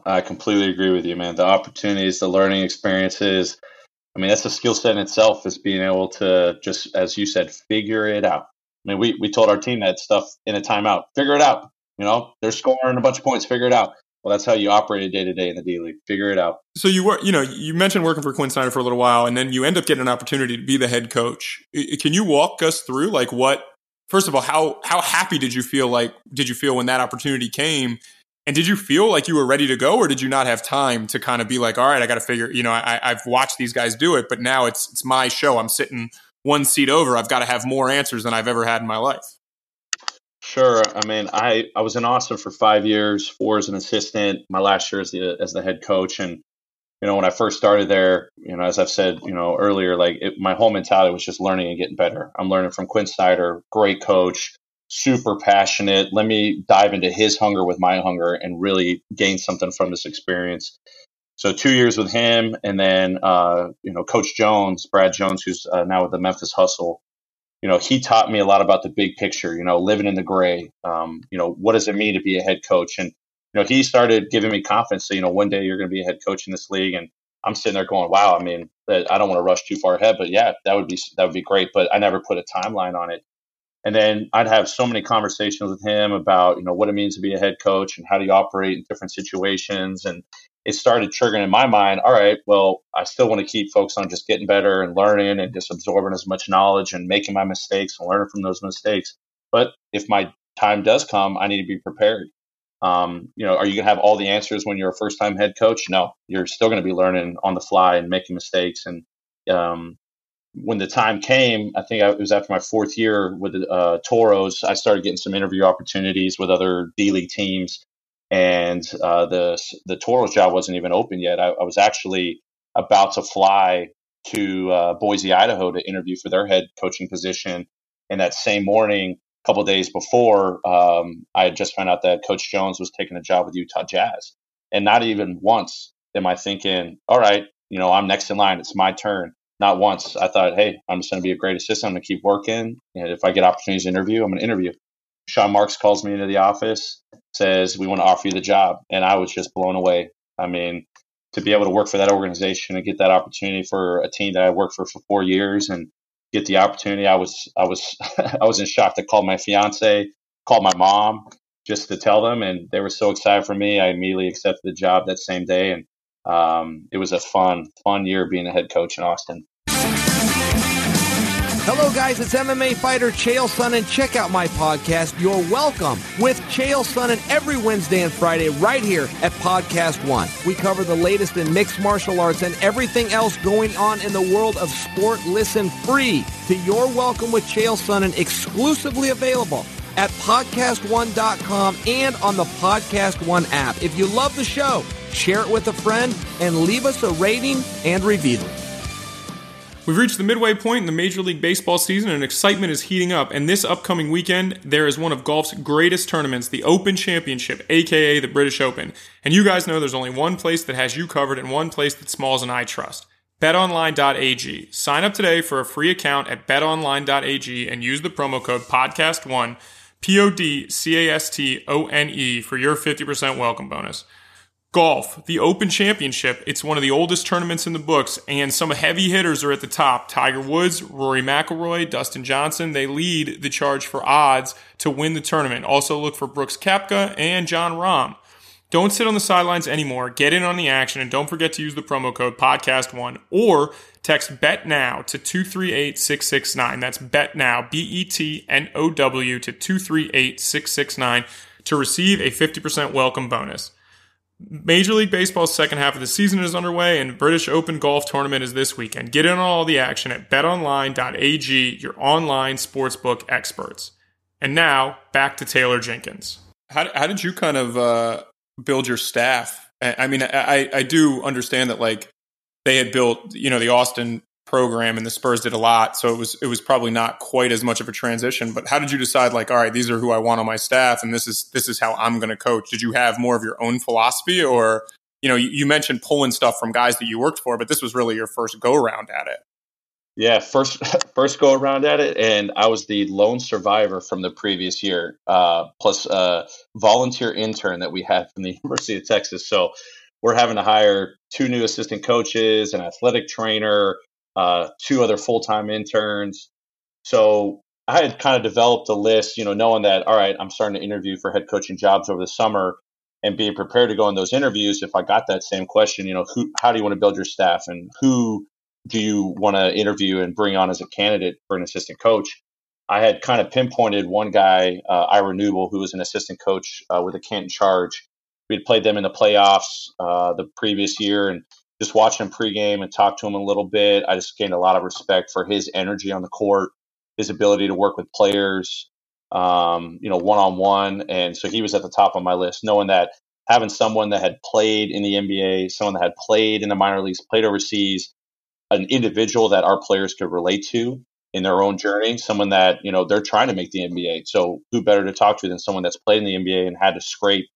I completely agree with you, man. The opportunities, the learning experiences. I mean, that's a skill set in itself is being able to just, as you said, figure it out. I mean, we, we told our team that stuff in a timeout. Figure it out. You know, they're scoring a bunch of points. Figure it out. Well, that's how you operate day to day in the D League. Figure it out. So you were, you know, you mentioned working for Quin Snyder for a little while, and then you end up getting an opportunity to be the head coach. Can you walk us through, like, what? First of all, how how happy did you feel? Like, did you feel when that opportunity came? And did you feel like you were ready to go, or did you not have time to kind of be like, all right, I got to figure, you know, I, I've watched these guys do it, but now it's it's my show. I'm sitting one seat over. I've got to have more answers than I've ever had in my life. Sure. I mean, I, I was in Austin for five years, four as an assistant, my last year as the as the head coach. And, you know, when I first started there, you know, as I've said, you know, earlier, like it, my whole mentality was just learning and getting better. I'm learning from Quin Snyder, great coach, super passionate. Let me dive into his hunger with my hunger and really gain something from this experience. So two years with him, and then uh, you know Coach Jones, Brad Jones, who's uh, now with the Memphis Hustle you know, he taught me a lot about the big picture, you know, living in the gray. Um, you know, what does it mean to be a head coach? And, you know, he started giving me confidence. So, you know, one day you're going to be a head coach in this league. And I'm sitting there going, wow, I mean, I don't want to rush too far ahead, but yeah, that would be, that would be great. But I never put a timeline on it. And then I'd have so many conversations with him about, you know, what it means to be a head coach and how do you operate in different situations. And it started triggering in my mind, all right, well, I still want to keep focused on just getting better and learning and just absorbing as much knowledge and making my mistakes and learning from those mistakes. But if my time does come, I need to be prepared. Um, you know, are you going to have all the answers when you're a first time head coach? No, you're still going to be learning on the fly and making mistakes. And um, when the time came, I think it was after my fourth year with the uh, Toros, I started getting some interview opportunities with other D League teams and uh, the the Toros job wasn't even open yet. I, I was actually about to fly to uh, Boise, Idaho, to interview for their head coaching position. And that same morning, a couple days before, um, I had just found out that Coach Jones was taking a job with Utah Jazz. And not even once am I thinking, all right, you know, I'm next in line. It's my turn. Not once. I thought, hey, I'm just going to be a great assistant. I'm going to keep working. And if I get opportunities to interview, I'm going to interview Sean Marks calls me into the office, says, We want to offer you the job. And I was just blown away. I mean, to be able to work for that organization and get that opportunity for a team that I worked for for four years and get the opportunity, I was I was I was in shock. to call my fiance, called my mom just to tell them, and they were so excited for me. I immediately accepted the job that same day, and um, it was a fun fun year being a head coach in Austin. Hello, guys. It's MMA fighter Chael Sonnen. Check out my podcast, You're Welcome, with Chael Sonnen every Wednesday and Friday right here at Podcast One. We cover the latest in mixed martial arts and everything else going on in the world of sport. Listen free to You're Welcome with Chael Sonnen, exclusively available at podcastone.com and on the Podcast One app. If you love the show, share it with a friend and leave us a rating and review. We've reached the midway point in the Major League Baseball season and excitement is heating up. And this upcoming weekend, there is one of golf's greatest tournaments, the Open Championship, aka the British Open. And you guys know there's only one place that has you covered and one place that Smalls and I trust. BetOnline.ag. Sign up today for a free account at BetOnline.ag and use the promo code PODCAST1, P O D C A S T O N E, for your 50% welcome bonus. Golf, the Open Championship. It's one of the oldest tournaments in the books, and some heavy hitters are at the top. Tiger Woods, Rory McIlroy, Dustin Johnson. They lead the charge for odds to win the tournament. Also look for Brooks Koepka and Jon Rahm. Don't sit on the sidelines anymore. Get in on the action, and don't forget to use the promo code podcast1 or text bet now to 238669. That's bet now, B E T N O W to 238669 to receive a 50% welcome bonus. Major League Baseball's second half of the season is underway, and British Open Golf Tournament is this weekend. Get in on all the action at betonline.ag, your online sportsbook experts. And now, back to Taylor Jenkins. How, how did you kind of uh, build your staff? I mean, I, I do understand that, like, they had built, you know, the Austin program and the Spurs did a lot. So it was it was probably not quite as much of a transition. But how did you decide like, all right, these are who I want on my staff and this is this is how I'm gonna coach? Did you have more of your own philosophy or you know, you, you mentioned pulling stuff from guys that you worked for, but this was really your first go around at it. Yeah, first first go around at it, and I was the lone survivor from the previous year, uh, plus a volunteer intern that we had from the University of Texas. So we're having to hire two new assistant coaches, an athletic trainer, uh, two other full time interns. So I had kind of developed a list, you know, knowing that, all right, I'm starting to interview for head coaching jobs over the summer and being prepared to go in those interviews. If I got that same question, you know, who, how do you want to build your staff and who do you want to interview and bring on as a candidate for an assistant coach? I had kind of pinpointed one guy, uh, Ira Newble, who was an assistant coach uh, with the Canton Charge. We had played them in the playoffs uh, the previous year, and just watching him pregame and talk to him a little bit, I just gained a lot of respect for his energy on the court, his ability to work with players, um, you know, one on one. And so he was at the top of my list, knowing that having someone that had played in the NBA, someone that had played in the minor leagues, played overseas, an individual that our players could relate to in their own journey, someone that, you know, they're trying to make the NBA. So who better to talk to than someone that's played in the NBA and had to scrape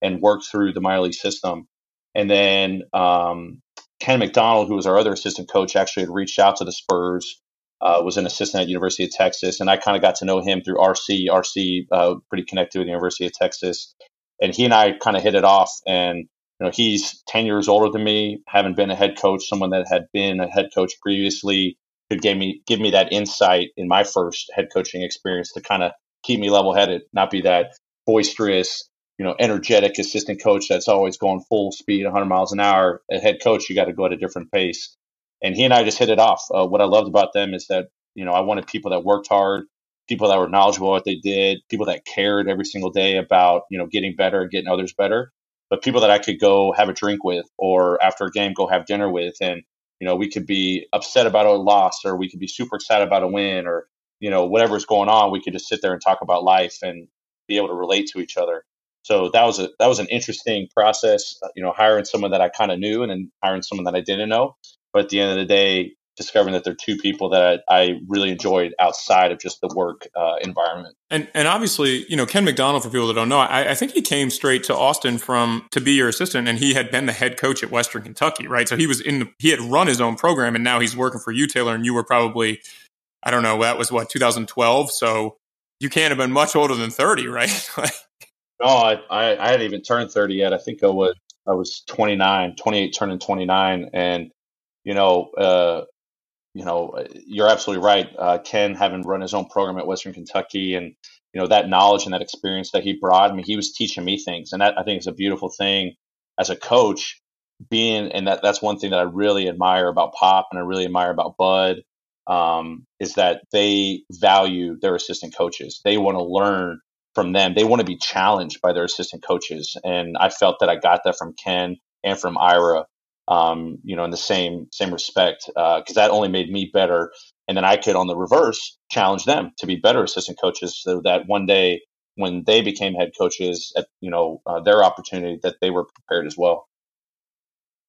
and work through the minor league system. And then um, Ken McDonald, who was our other assistant coach, actually had reached out to the Spurs. Uh, was an assistant at University of Texas, and I kind of got to know him through RC. RC uh, pretty connected with the University of Texas, and he and I kind of hit it off. And you know, he's ten years older than me, having been a head coach, someone that had been a head coach previously, could give me give me that insight in my first head coaching experience to kind of keep me level headed, not be that boisterous, you know, energetic assistant coach that's always going full speed, 100 miles an hour. A head coach, you got to go at a different pace. And he and I just hit it off. Uh, what I loved about them is that, you know, I wanted people that worked hard, people that were knowledgeable what they did, people that cared every single day about, you know, getting better and getting others better, but people that I could go have a drink with or after a game go have dinner with. And, you know, we could be upset about a loss or we could be super excited about a win or, you know, whatever's going on, we could just sit there and talk about life and be able to relate to each other. So that was a that was an interesting process, uh, you know, hiring someone that I kind of knew and then hiring someone that I didn't know. But at the end of the day, discovering that they're two people that I really enjoyed outside of just the work uh, environment. And and obviously, you know, Ken McDonald, for people that don't know, I, I, think he came straight to Austin from to be your assistant, and he had been the head coach at Western Kentucky, right? So he was in the, he had run his own program, and now he's working for you, Taylor, and you were probably, I don't know, that was what 2012. So you can't have been much older than 30, right? no, I, I, I hadn't even turned 30 yet. I think I was I was 29, 28, turning 29, and you know, uh, you know, you're absolutely right. Uh, Ken, having run his own program at Western Kentucky, and you know that knowledge and that experience that he brought, I mean, he was teaching me things, and that I think is a beautiful thing as a coach. Being and that that's one thing that I really admire about Pop, and I really admire about Bud, um, is that they value their assistant coaches. They want to learn from them. They want to be challenged by their assistant coaches, and I felt that I got that from Ken and from Ira um, you know, in the same same respect, because uh, that only made me better. And then I could, on the reverse, challenge them to be better assistant coaches, so that one day when they became head coaches, at you know uh, their opportunity, that they were prepared as well.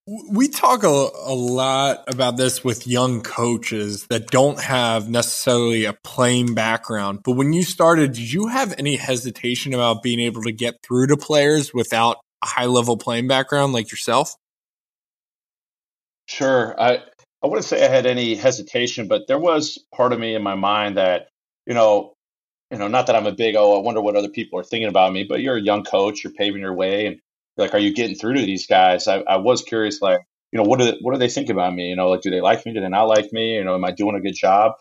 We talk a, a, lot about this with young coaches that don't have necessarily a playing background. But when you started, did you have any hesitation about being able to get through to players without a high level playing background like yourself? Sure. I I wouldn't say I had any hesitation, but there was part of me in my mind that, you know, you know, not that I'm a big oh, I wonder what other people are thinking about me, but you're a young coach, you're paving your way, and like, are you getting through to these guys? I, I was curious, like, you know, what do what do they think about me? You know, like, do they like me? Do they not like me? You know, am I doing a good job?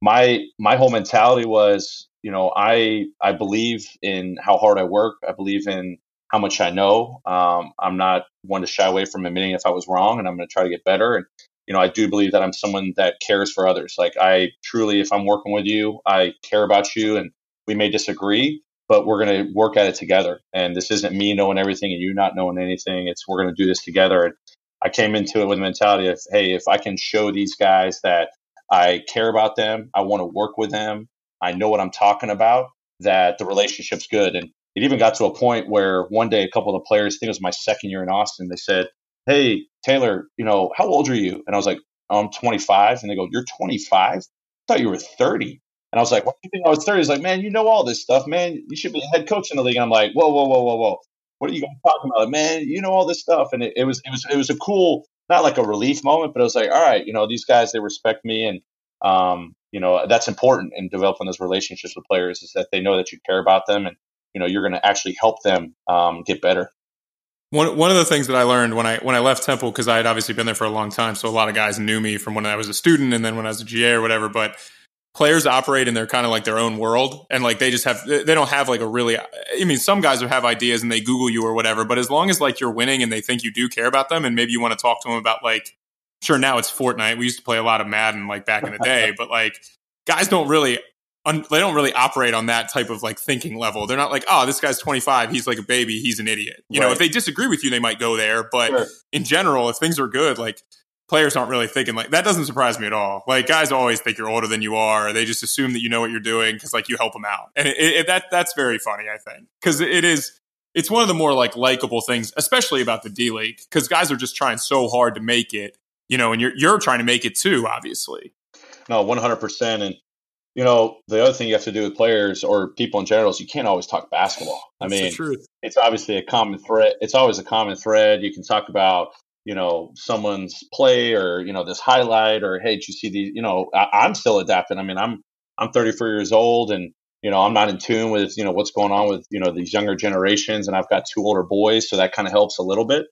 My my whole mentality was, you know, I I believe in how hard I work. I believe in how much I know. Um, I'm not one to shy away from admitting if I was wrong, and I'm going to try to get better. And you know, I do believe that I'm someone that cares for others. Like I truly, if I'm working with you, I care about you, and we may disagree, but we're going to work at it together. And this isn't me knowing everything and you not knowing anything. It's we're going to do this together. And I came into it with the mentality of, hey, if I can show these guys that I care about them, I want to work with them, I know what I'm talking about, that the relationship's good. And it even got to a point where one day a couple of the players, I think it was my second year in Austin, they said, Hey, Taylor, you know, how old are you? And I was like, I'm 25. And they go, You're 25? I thought you were 30. And I was like, What do you think I was 30? He's like, Man, you know all this stuff, man. You should be a head coach in the league. And I'm like, Whoa, whoa, whoa, whoa, whoa. What are you guys talking about? Man, you know all this stuff. And it, it was it was it was a cool, not like a relief moment, but it was like, all right, you know, these guys they respect me and um, you know, that's important in developing those relationships with players is that they know that you care about them and you know you're going to actually help them um, get better. One one of the things that I learned when I when I left Temple because I had obviously been there for a long time, so a lot of guys knew me from when I was a student and then when I was a GA or whatever. But players operate in their kind of like their own world and like they just have they don't have like a really i mean some guys have ideas and they google you or whatever but as long as like you're winning and they think you do care about them and maybe you want to talk to them about like sure now it's fortnite we used to play a lot of madden like back in the day but like guys don't really un, they don't really operate on that type of like thinking level. They're not like, oh, this guy's 25, he's like a baby, he's an idiot. You right. know, if they disagree with you, they might go there. But sure. in general, if things are good, like players aren't really thinking like that. Doesn't surprise me at all. Like guys always think you're older than you are. They just assume that you know what you're doing because like you help them out, and it, it, that that's very funny. I think because it is. It's one of the more like likable things, especially about the D League, because guys are just trying so hard to make it, you know, and you're you're trying to make it too, obviously. No, one hundred percent, and you know, the other thing you have to do with players or people in general is you can't always talk basketball. I mean, it's obviously a common thread. It's always a common thread. You can talk about, you know, someone's play or, you know, this highlight or, hey, did you see these? You know, I, am still adapting. I mean, I'm, I'm 34 years old and, you know, I'm not in tune with, you know, what's going on with, you know, these younger generations. And I've got two older boys. So that kind of helps a little bit.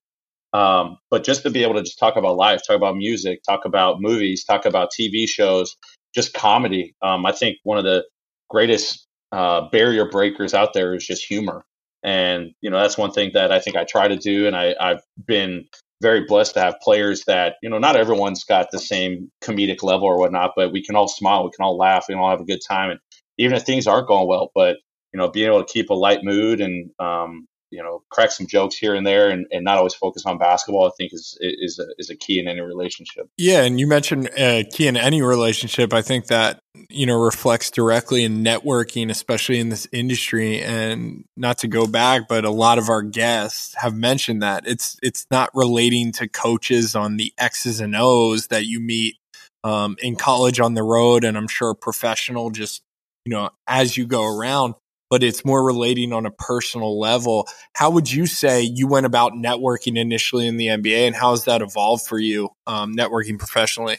Um, but just to be able to just talk about life, talk about music, talk about movies, talk about TV shows, just comedy. Um, I think one of the greatest uh, barrier breakers out there is just humor, and you know that's one thing that I think I try to do, and I, I've been very blessed to have players that you know not everyone's got the same comedic level or whatnot, but we can all smile, we can all laugh, we can all have a good time, and even if things aren't going well, but you know being able to keep a light mood and um, you know crack some jokes here and there and, and not always focus on basketball i think is is a, is a key in any relationship. Yeah and you mentioned uh, key in any relationship. I think that you know reflects directly in networking especially in this industry. And not to go back but a lot of our guests have mentioned that it's it's not relating to coaches on the x's and o's that you meet um, in college on the road. And i'm sure professional just you know as you go around but it's more relating on a personal level. How would you say you went about networking initially in the NBA, and how has that evolved for you, um, networking professionally?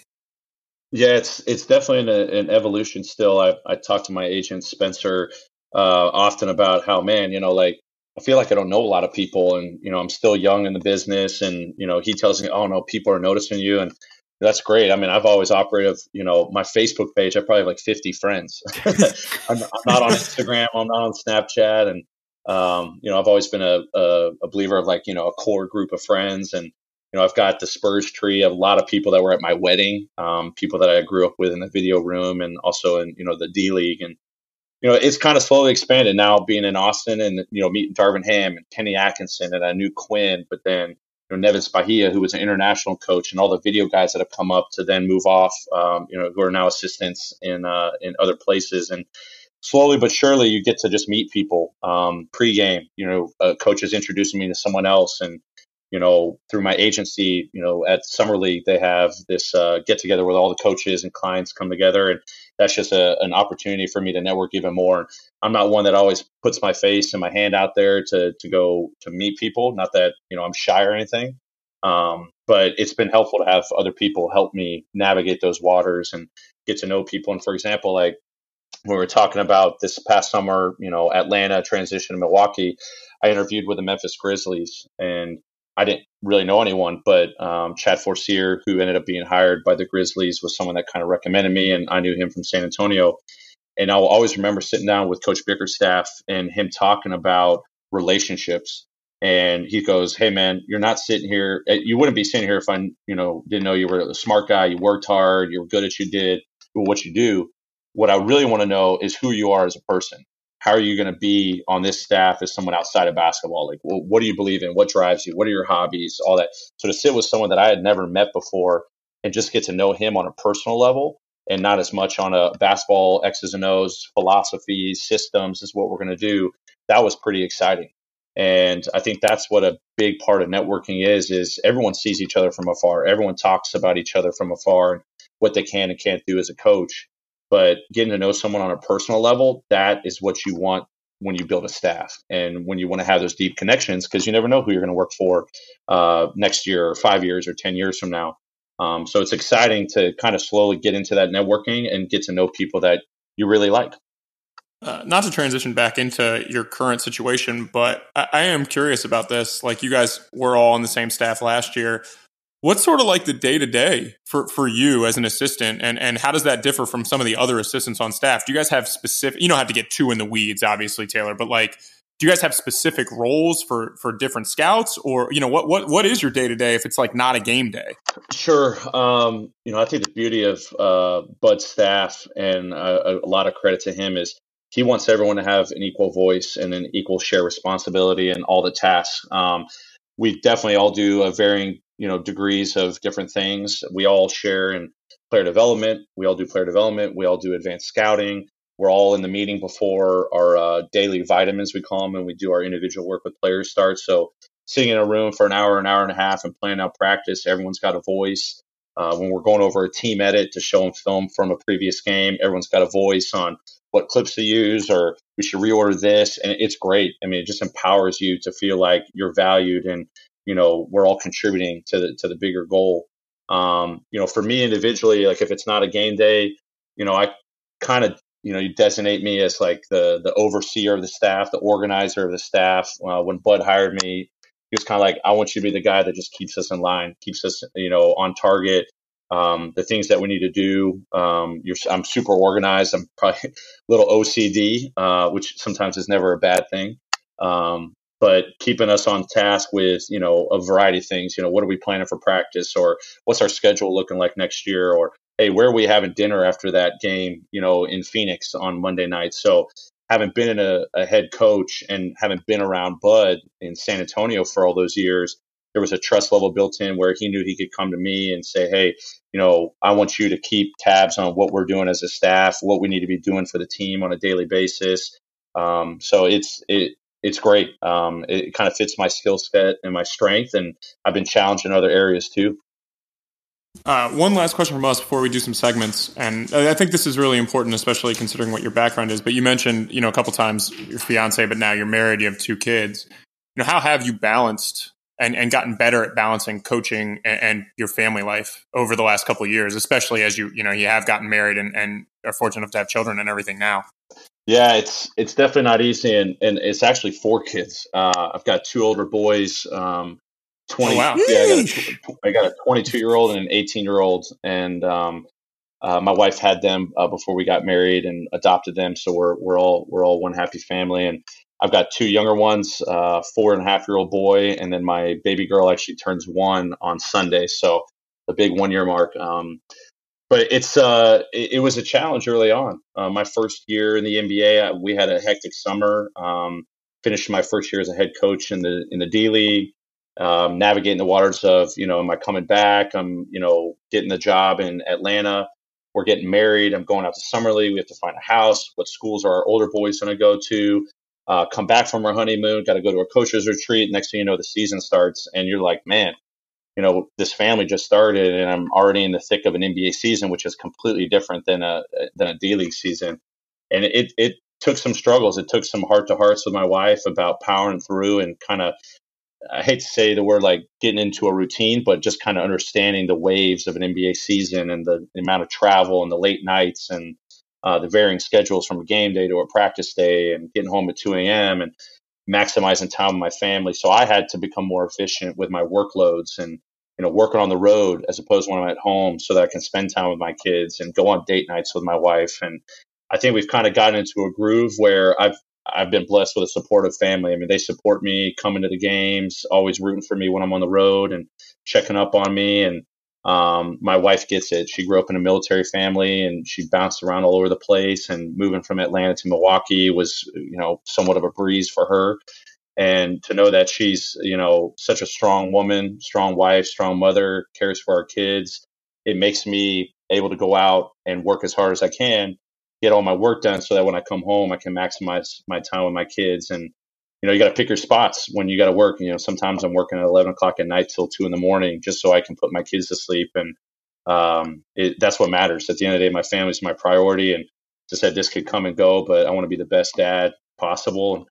Yeah, it's it's definitely an, an evolution still. I I talk to my agent Spencer uh, often about how man, you know, like I feel like I don't know a lot of people, and you know, I'm still young in the business, and you know, he tells me, oh no, people are noticing you, and that's great. I mean, I've always operated, you know, my Facebook page. I probably have like 50 friends. I'm, I'm, not on Instagram. I'm not on Snapchat, and um, you know, I've always been a, a, a believer of like you know a core group of friends, and you know, I've got the Spurs tree of a lot of people that were at my wedding, um, people that I grew up with in the video room, and also in you know the D League, and you know, it's kind of slowly expanded now, being in Austin and you know meeting Darvin Ham and Kenny Atkinson, and I knew Quin, but then you know, Neven Spahija, who was an international coach, and all the video guys that have come up to then move off, um, you know, who are now assistants in uh, in other places, and slowly but surely you get to just meet people um, pre-game. You know, uh, coaches introducing me to someone else, and you know, through my agency, you know, at Summer League, they have this uh, get together with all the coaches and clients come together. And that's just a, an opportunity for me to network even more. I'm not one that always puts my face and my hand out there to, to go to meet people. Not that, you know, I'm shy or anything. Um, but it's been helpful to have other people help me navigate those waters and get to know people. And for example, like when we were talking about this past summer, you know, Atlanta transition to Milwaukee, I interviewed with the Memphis Grizzlies and I didn't really know anyone, but um, Chad Forcier, who ended up being hired by the Grizzlies, was someone that kind of recommended me, and I knew him from San Antonio. And I'll always remember sitting down with Coach Bickerstaff and him talking about relationships. And he goes, "Hey, man, you're not sitting here. Eh, you wouldn't be sitting here if I, you know, didn't know you were a smart guy. You worked hard. You were good at what you did, what you do. What I really want to know is who you are as a person how are you going to be on this staff as someone outside of basketball? Like, well, what do you believe in? What drives you? What are your hobbies? All that. So to sit with someone that I had never met before and just get to know him on a personal level and not as much on a basketball X's and O's, philosophies, systems is what we're going to do. That was pretty exciting. And I think that's what a big part of networking is, is everyone sees each other from afar. Everyone talks about each other from afar what they can and can't do as a coach but getting to know someone on a personal level that is what you want when you build a staff and when you want to have those deep connections because you never know who you're going to work for uh, next year or five years or 10 years from now. Um, so it's exciting to kind of slowly get into that networking and get to know people that you really like. Uh, not to transition back into your current situation, but I, I am curious about this. Like you guys were all on the same staff last year What's sort of like the day to day for for you as an assistant, and and how does that differ from some of the other assistants on staff? Do you guys have specific? You don't have to get too in the weeds, obviously, Taylor, but like, do you guys have specific roles for for different scouts, or you know, what what what is your day to day if it's like not a game day? Sure. Um, you know, I think the beauty of uh, Bud's staff, and a, a lot of credit to him, is he wants everyone to have an equal voice and an equal share responsibility in all the tasks. Um, we definitely all do a varying you know degrees of different things. We all share in player development. We all do player development. We all do advanced scouting. We're all in the meeting before our uh, daily vitamins, we call them, and we do our individual work with players start. So sitting in a room for an hour, an hour and a half, and planning out practice, everyone's got a voice. Uh, when we're going over a team edit to show them film from a previous game, everyone's got a voice on what clips to use or we should reorder this. And it's great. I mean, it just empowers you to feel like you're valued and you know we're all contributing to the to the bigger goal. Um, you know, for me individually, like if it's not a game day, you know, I kind of you know you designate me as like the the overseer of the staff, the organizer of the staff. Uh, when Bud hired me, he was kind of like, I want you to be the guy that just keeps us in line, keeps us you know on target. Um, the things that we need to do. Um, I'm super organized. I'm probably a little OCD, uh, which sometimes is never a bad thing. Um, but keeping us on task with you know a variety of things you know what are we planning for practice or what's our schedule looking like next year or hey where are we having dinner after that game you know in phoenix on monday night so having been a, a head coach and having been around bud in san antonio for all those years there was a trust level built in where he knew he could come to me and say hey you know i want you to keep tabs on what we're doing as a staff what we need to be doing for the team on a daily basis um, so it's it, it's great. Um, it kind of fits my skill set and my strength, and I've been challenged in other areas too. Uh, one last question from us before we do some segments, and I think this is really important, especially considering what your background is. But you mentioned, you know, a couple times your fiance, but now you're married, you have two kids. You know, how have you balanced and, and gotten better at balancing coaching and, and your family life over the last couple of years, especially as you you know you have gotten married and, and are fortunate enough to have children and everything now. Yeah, it's it's definitely not easy, and and it's actually four kids. Uh, I've got two older boys. Um, Twenty. Oh, wow. Yeah, I got, a, I got a 22 year old and an 18 year old, and um, uh, my wife had them uh, before we got married and adopted them. So we're we're all we're all one happy family. And I've got two younger ones, uh, four and a half year old boy, and then my baby girl actually turns one on Sunday. So the big one year mark. Um, but it's uh, it, it, was a challenge early on. Uh, my first year in the NBA, we had a hectic summer. Um, finished my first year as a head coach in the in the D League um, navigating the waters of, you know, am I coming back? I'm, you know, getting the job in Atlanta. We're getting married. I'm going out to summer league. We have to find a house. What schools are our older boys going to go to? Uh, come back from our honeymoon. Got to go to a coach's retreat. Next thing you know, the season starts, and you're like, man, you know, this family just started, and I'm already in the thick of an NBA season, which is completely different than a than a D League season. And it it took some struggles. It took some heart to hearts with my wife about powering through and kind of I hate to say the word like getting into a routine, but just kind of understanding the waves of an NBA season and the, the amount of travel and the late nights and uh, the varying schedules from a game day to a practice day and getting home at 2 a.m. and maximizing time with my family. So I had to become more efficient with my workloads and, you know, working on the road as opposed to when I'm at home so that I can spend time with my kids and go on date nights with my wife. And I think we've kind of gotten into a groove where I've I've been blessed with a supportive family. I mean, they support me coming to the games, always rooting for me when I'm on the road and checking up on me. And um, my wife gets it. She grew up in a military family and she bounced around all over the place. And moving from Atlanta to Milwaukee was, you know, somewhat of a breeze for her. And to know that she's, you know, such a strong woman, strong wife, strong mother, cares for our kids, it makes me able to go out and work as hard as I can get all my work done so that when I come home, I can maximize my time with my kids. And, you know, you got to pick your spots when you got to work. You know, sometimes I'm working at 11 o'clock at night till two in the morning just so I can put my kids to sleep. And um, it, that's what matters. At the end of the day, my family's my priority. And just said this could come and go, but I want to be the best dad possible. And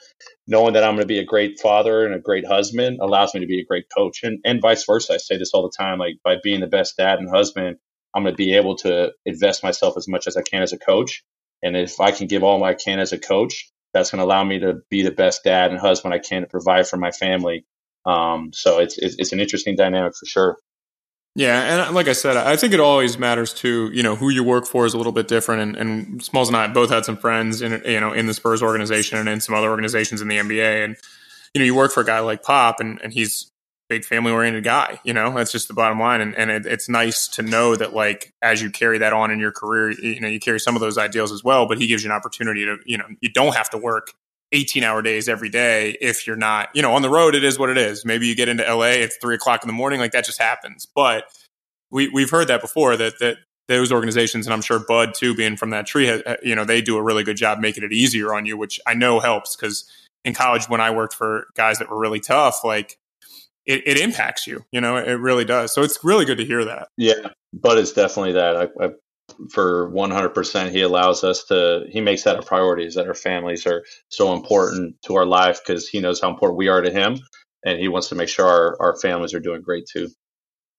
knowing that I'm going to be a great father and a great husband allows me to be a great coach and, and vice versa. I say this all the time, like by being the best dad and husband, I'm going to be able to invest myself as much as I can as a coach and if I can give all I can as a coach, that's going to allow me to be the best dad and husband I can to provide for my family. Um, so it's, it's, it's an interesting dynamic for sure. Yeah, and like I said, I think it always matters too. You know, who you work for is a little bit different. And, and Smalls and I both had some friends in you know in the Spurs organization and in some other organizations in the NBA. And you know, you work for a guy like Pop, and, and he's big family oriented guy. You know, that's just the bottom line. And, and it, it's nice to know that like as you carry that on in your career, you know, you carry some of those ideals as well. But he gives you an opportunity to, you know, you don't have to work 18 hour days every day if you're not, you know, on the road. It is what it is. Maybe you get into LA, it's three o'clock in the morning, like that just happens. But we we've heard that before that that those organizations, and I'm sure Bud too, being from that tree, you know, they do a really good job making it easier on you, which I know helps because in college when I worked for guys that were really tough, like it, it, impacts you. You know, it really does. So it's really good to hear that. Yeah, but it's definitely that. I, I, for 100%, he allows us to, he makes that a priority is that our families are so important to our life because he knows how important we are to him. And he wants to make sure our, our families are doing great too.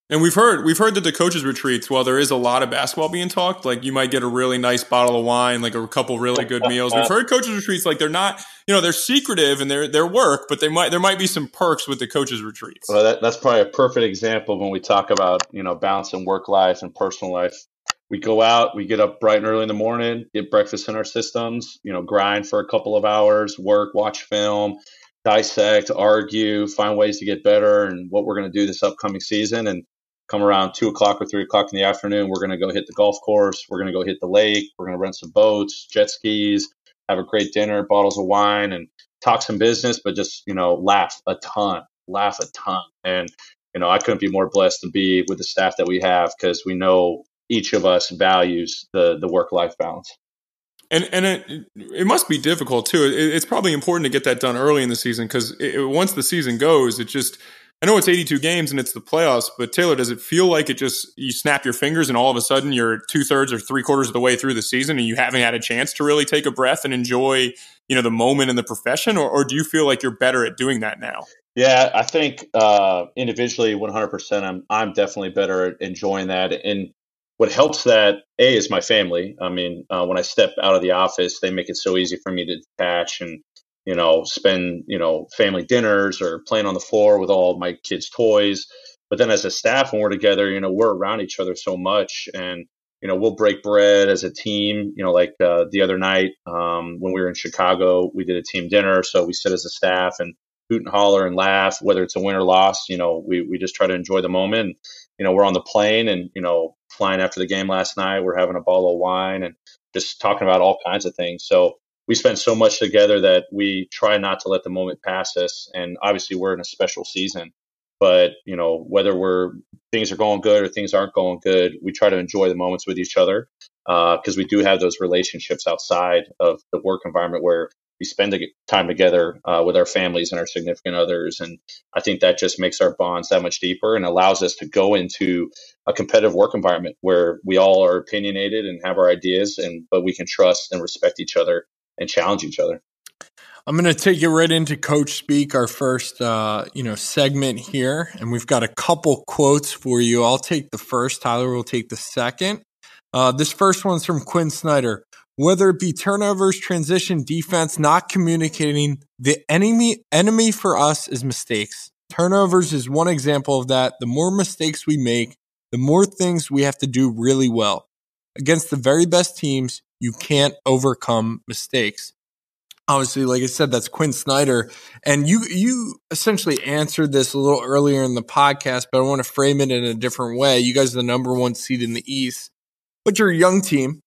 And we've heard we've heard that the coaches retreats, while there is a lot of basketball being talked, like you might get a really nice bottle of wine, like a couple really good meals. We've heard coaches retreats like they're not, you know, they're secretive and they're their work, but they might there might be some perks with the coaches retreats. Well, that, that's probably a perfect example when we talk about you know balancing work life and personal life. We go out, we get up bright and early in the morning, get breakfast in our systems, you know, grind for a couple of hours, work, watch film, dissect, argue, find ways to get better and what we're going to do this upcoming season and come around two o'clock or three o'clock in the afternoon. We're going to go hit the golf course. We're going to go hit the lake. We're going to rent some boats, jet skis, have a great dinner, bottles of wine, and talk some business, but just, you know, laugh a ton, laugh a ton. And, you know, I couldn't be more blessed to be with the staff that we have because we know each of us values the, the work life balance. And and it it must be difficult too. It, it's probably important to get that done early in the season because once the season goes, it just I know it's 82 games and it's the playoffs, but Taylor, does it feel like it just you snap your fingers and all of a sudden you're two thirds or three quarters of the way through the season and you haven't had a chance to really take a breath and enjoy, you know, the moment in the profession, or, or do you feel like you're better at doing that now? Yeah, I think uh, individually, 100%, I'm I'm definitely better at enjoying that. And what helps that a is my family. I mean, uh, when I step out of the office, they make it so easy for me to detach and you know spend you know family dinners or playing on the floor with all my kids' toys. But then as a staff, when we're together, you know, we're around each other so much, and you know, we'll break bread as a team. You know, like uh, the other night um, when we were in Chicago, we did a team dinner, so we sit as a staff and hoot and holler and laugh, whether it's a win or loss. You know, we, we just try to enjoy the moment. you know, we're on the plane and, you know, flying after the game last night, we're having a bottle of wine and just talking about all kinds of things. So we spend so much together that we try not to let the moment pass us. And obviously we're in a special season, but you know, whether we're things are going good or things aren't going good, we try to enjoy the moments with each other because uh, we do have those relationships outside of the work environment where we spend time together uh, with our families and our significant others. And I think that just makes our bonds that much deeper and allows us to go into a competitive work environment where we all are opinionated and have our ideas, and but we can trust and respect each other and challenge each other. I'm going to take you right into Coach Speak, our first, uh, you know, segment here, and we've got a couple quotes for you. I'll take the first. Tyler will take the second. Uh, this first one's from Quin Snyder whether it be turnovers, transition, defense, not communicating, the enemy enemy for us is mistakes. Turnovers is one example of that. The more mistakes we make, the more things we have to do really well. Against the very best teams, you can't overcome mistakes. Obviously, like I said, that's Quin Snyder. And you you essentially answered this a little earlier in the podcast, but I want to frame it in a different way. You guys are the number one seed in the East, but you're a young team.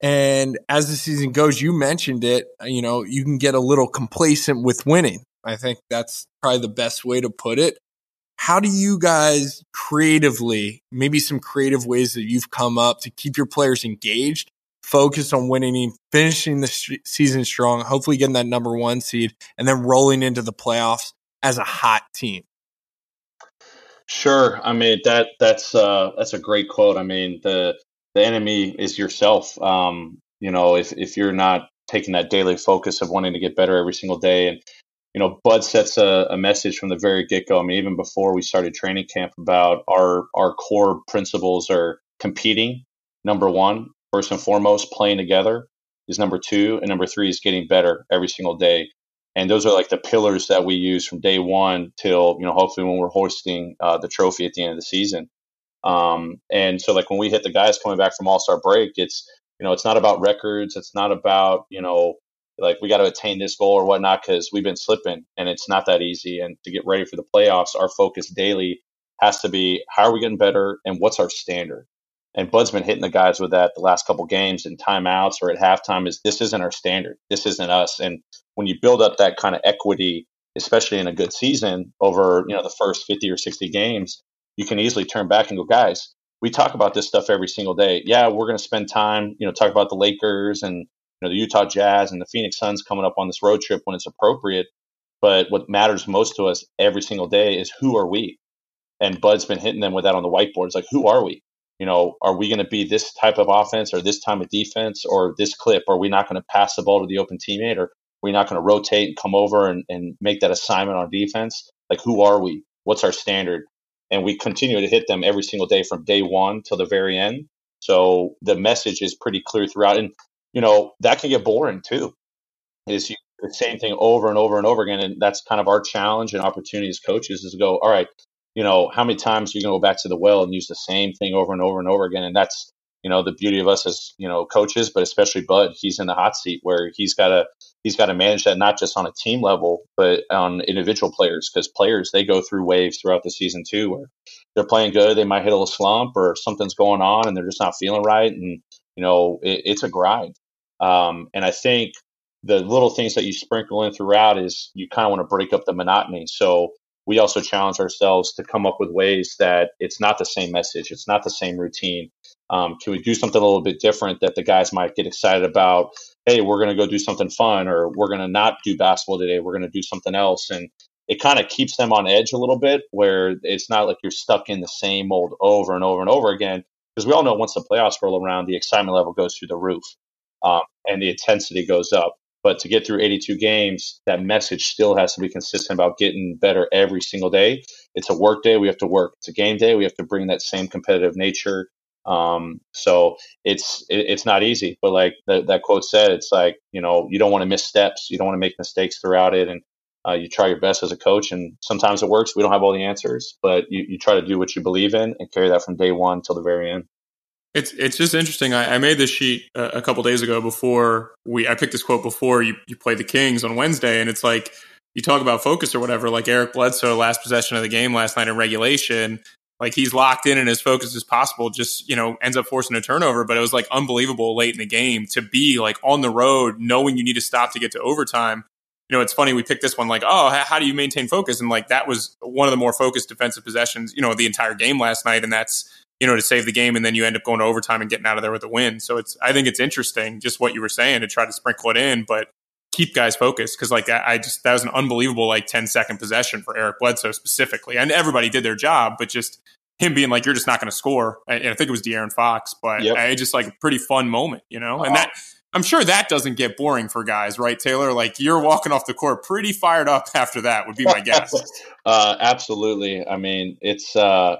And as the season goes, you mentioned it, you know, you can get a little complacent with winning. I think that's probably the best way to put it. How do you guys creatively, maybe some creative ways that you've come up to keep your players engaged, focused on winning, finishing the season strong, hopefully getting that number one seed, and then rolling into the playoffs as a hot team? Sure. I mean that that's uh, that's a great quote. I mean the the enemy is yourself. Um, you know, if if you're not taking that daily focus of wanting to get better every single day, and you know, Bud sets a, a message from the very get go. I mean, even before we started training camp, about our our core principles are competing. Number one, first and foremost, playing together is number two, and number three is getting better every single day. And those are like the pillars that we use from day one till you know, hopefully when we're hoisting uh, the trophy at the end of the season. Um, and so like when we hit the guys coming back from All Star break, it's you know it's not about records, it's not about you know like we got to attain this goal or whatnot because we've been slipping and it's not that easy. And to get ready for the playoffs, our focus daily has to be how are we getting better and what's our standard. And Bud's been hitting the guys with that the last couple games and timeouts or at halftime is this isn't our standard. This isn't us. And when you build up that kind of equity, especially in a good season over, you know, the first 50 or 60 games, you can easily turn back and go, guys, we talk about this stuff every single day. Yeah, we're going to spend time, you know, talk about the Lakers and you know the Utah Jazz and the Phoenix Suns coming up on this road trip when it's appropriate. But what matters most to us every single day is who are we? And Bud's been hitting them with that on the whiteboard. It's like, who are we? You know, are we going to be this type of offense or this time of defense or this clip? Are we not going to pass the ball to the open teammate or are we not going to rotate and come over and, and make that assignment on defense? Like, who are we? What's our standard? and we continue to hit them every single day from day one till the very end. So the message is pretty clear throughout, and you know that can get boring too. Is the same thing over and over and over again, and that's kind of our challenge and opportunity as coaches is to go, all right, you know, how many times are you going to go back to the well and use the same thing over and over and over again? And that's you know the beauty of us as you know coaches, but especially Bud. He's in the hot seat where he's got to he's got to manage that not just on a team level, but on individual players because players they go through waves throughout the season too, where they're playing good, they might hit a little slump or something's going on and they're just not feeling right, and you know it, it's a grind. Um, and I think the little things that you sprinkle in throughout is you kind of want to break up the monotony. So we also challenge ourselves to come up with ways that it's not the same message, it's not the same routine. Um, can we do something a little bit different that the guys might get excited about? Hey, we're going to go do something fun, or we're going to not do basketball today. We're going to do something else, and it kind of keeps them on edge a little bit, where it's not like you're stuck in the same mold over and over and over again. Because we all know once the playoffs roll around, the excitement level goes through the roof, um, and the intensity goes up. But to get through 82 games, that message still has to be consistent about getting better every single day. It's a work day. We have to work. It's a game day. We have to bring that same competitive nature. Um, so it's it, it's not easy. But like the, that quote said, it's like you know you don't want to miss steps. You don't want to make mistakes throughout it, and uh, you try your best as a coach. And sometimes it works. We don't have all the answers, but you, you try to do what you believe in and carry that from day one till the very end. It's it's just interesting. I, I made this sheet a, a couple days ago before we. I picked this quote before you you played the Kings on Wednesday, and it's like you talk about focus or whatever. Like Eric Bledsoe, last possession of the game last night in regulation, like he's locked in and as focused as possible. Just you know ends up forcing a turnover, but it was like unbelievable late in the game to be like on the road, knowing you need to stop to get to overtime. You know, it's funny we picked this one like, oh, how, how do you maintain focus? And like that was one of the more focused defensive possessions, you know, the entire game last night, and that's you know, to save the game, and then you end up going to overtime and getting out of there with a win. So it's, I think it's interesting, just what you were saying, to try to sprinkle it in, but keep guys focused because, like, I, just that was an unbelievable like 10 second possession for Eric Bledsoe specifically, and everybody did their job, but just him being like, you're just not going to score. And I think it was De'Aaron Fox, but yep. I just like a pretty fun moment, you know, and that. I'm sure that doesn't get boring for guys, right, Taylor? Like you're walking off the court pretty fired up after that, would be my guess. uh, absolutely. I mean, it's uh,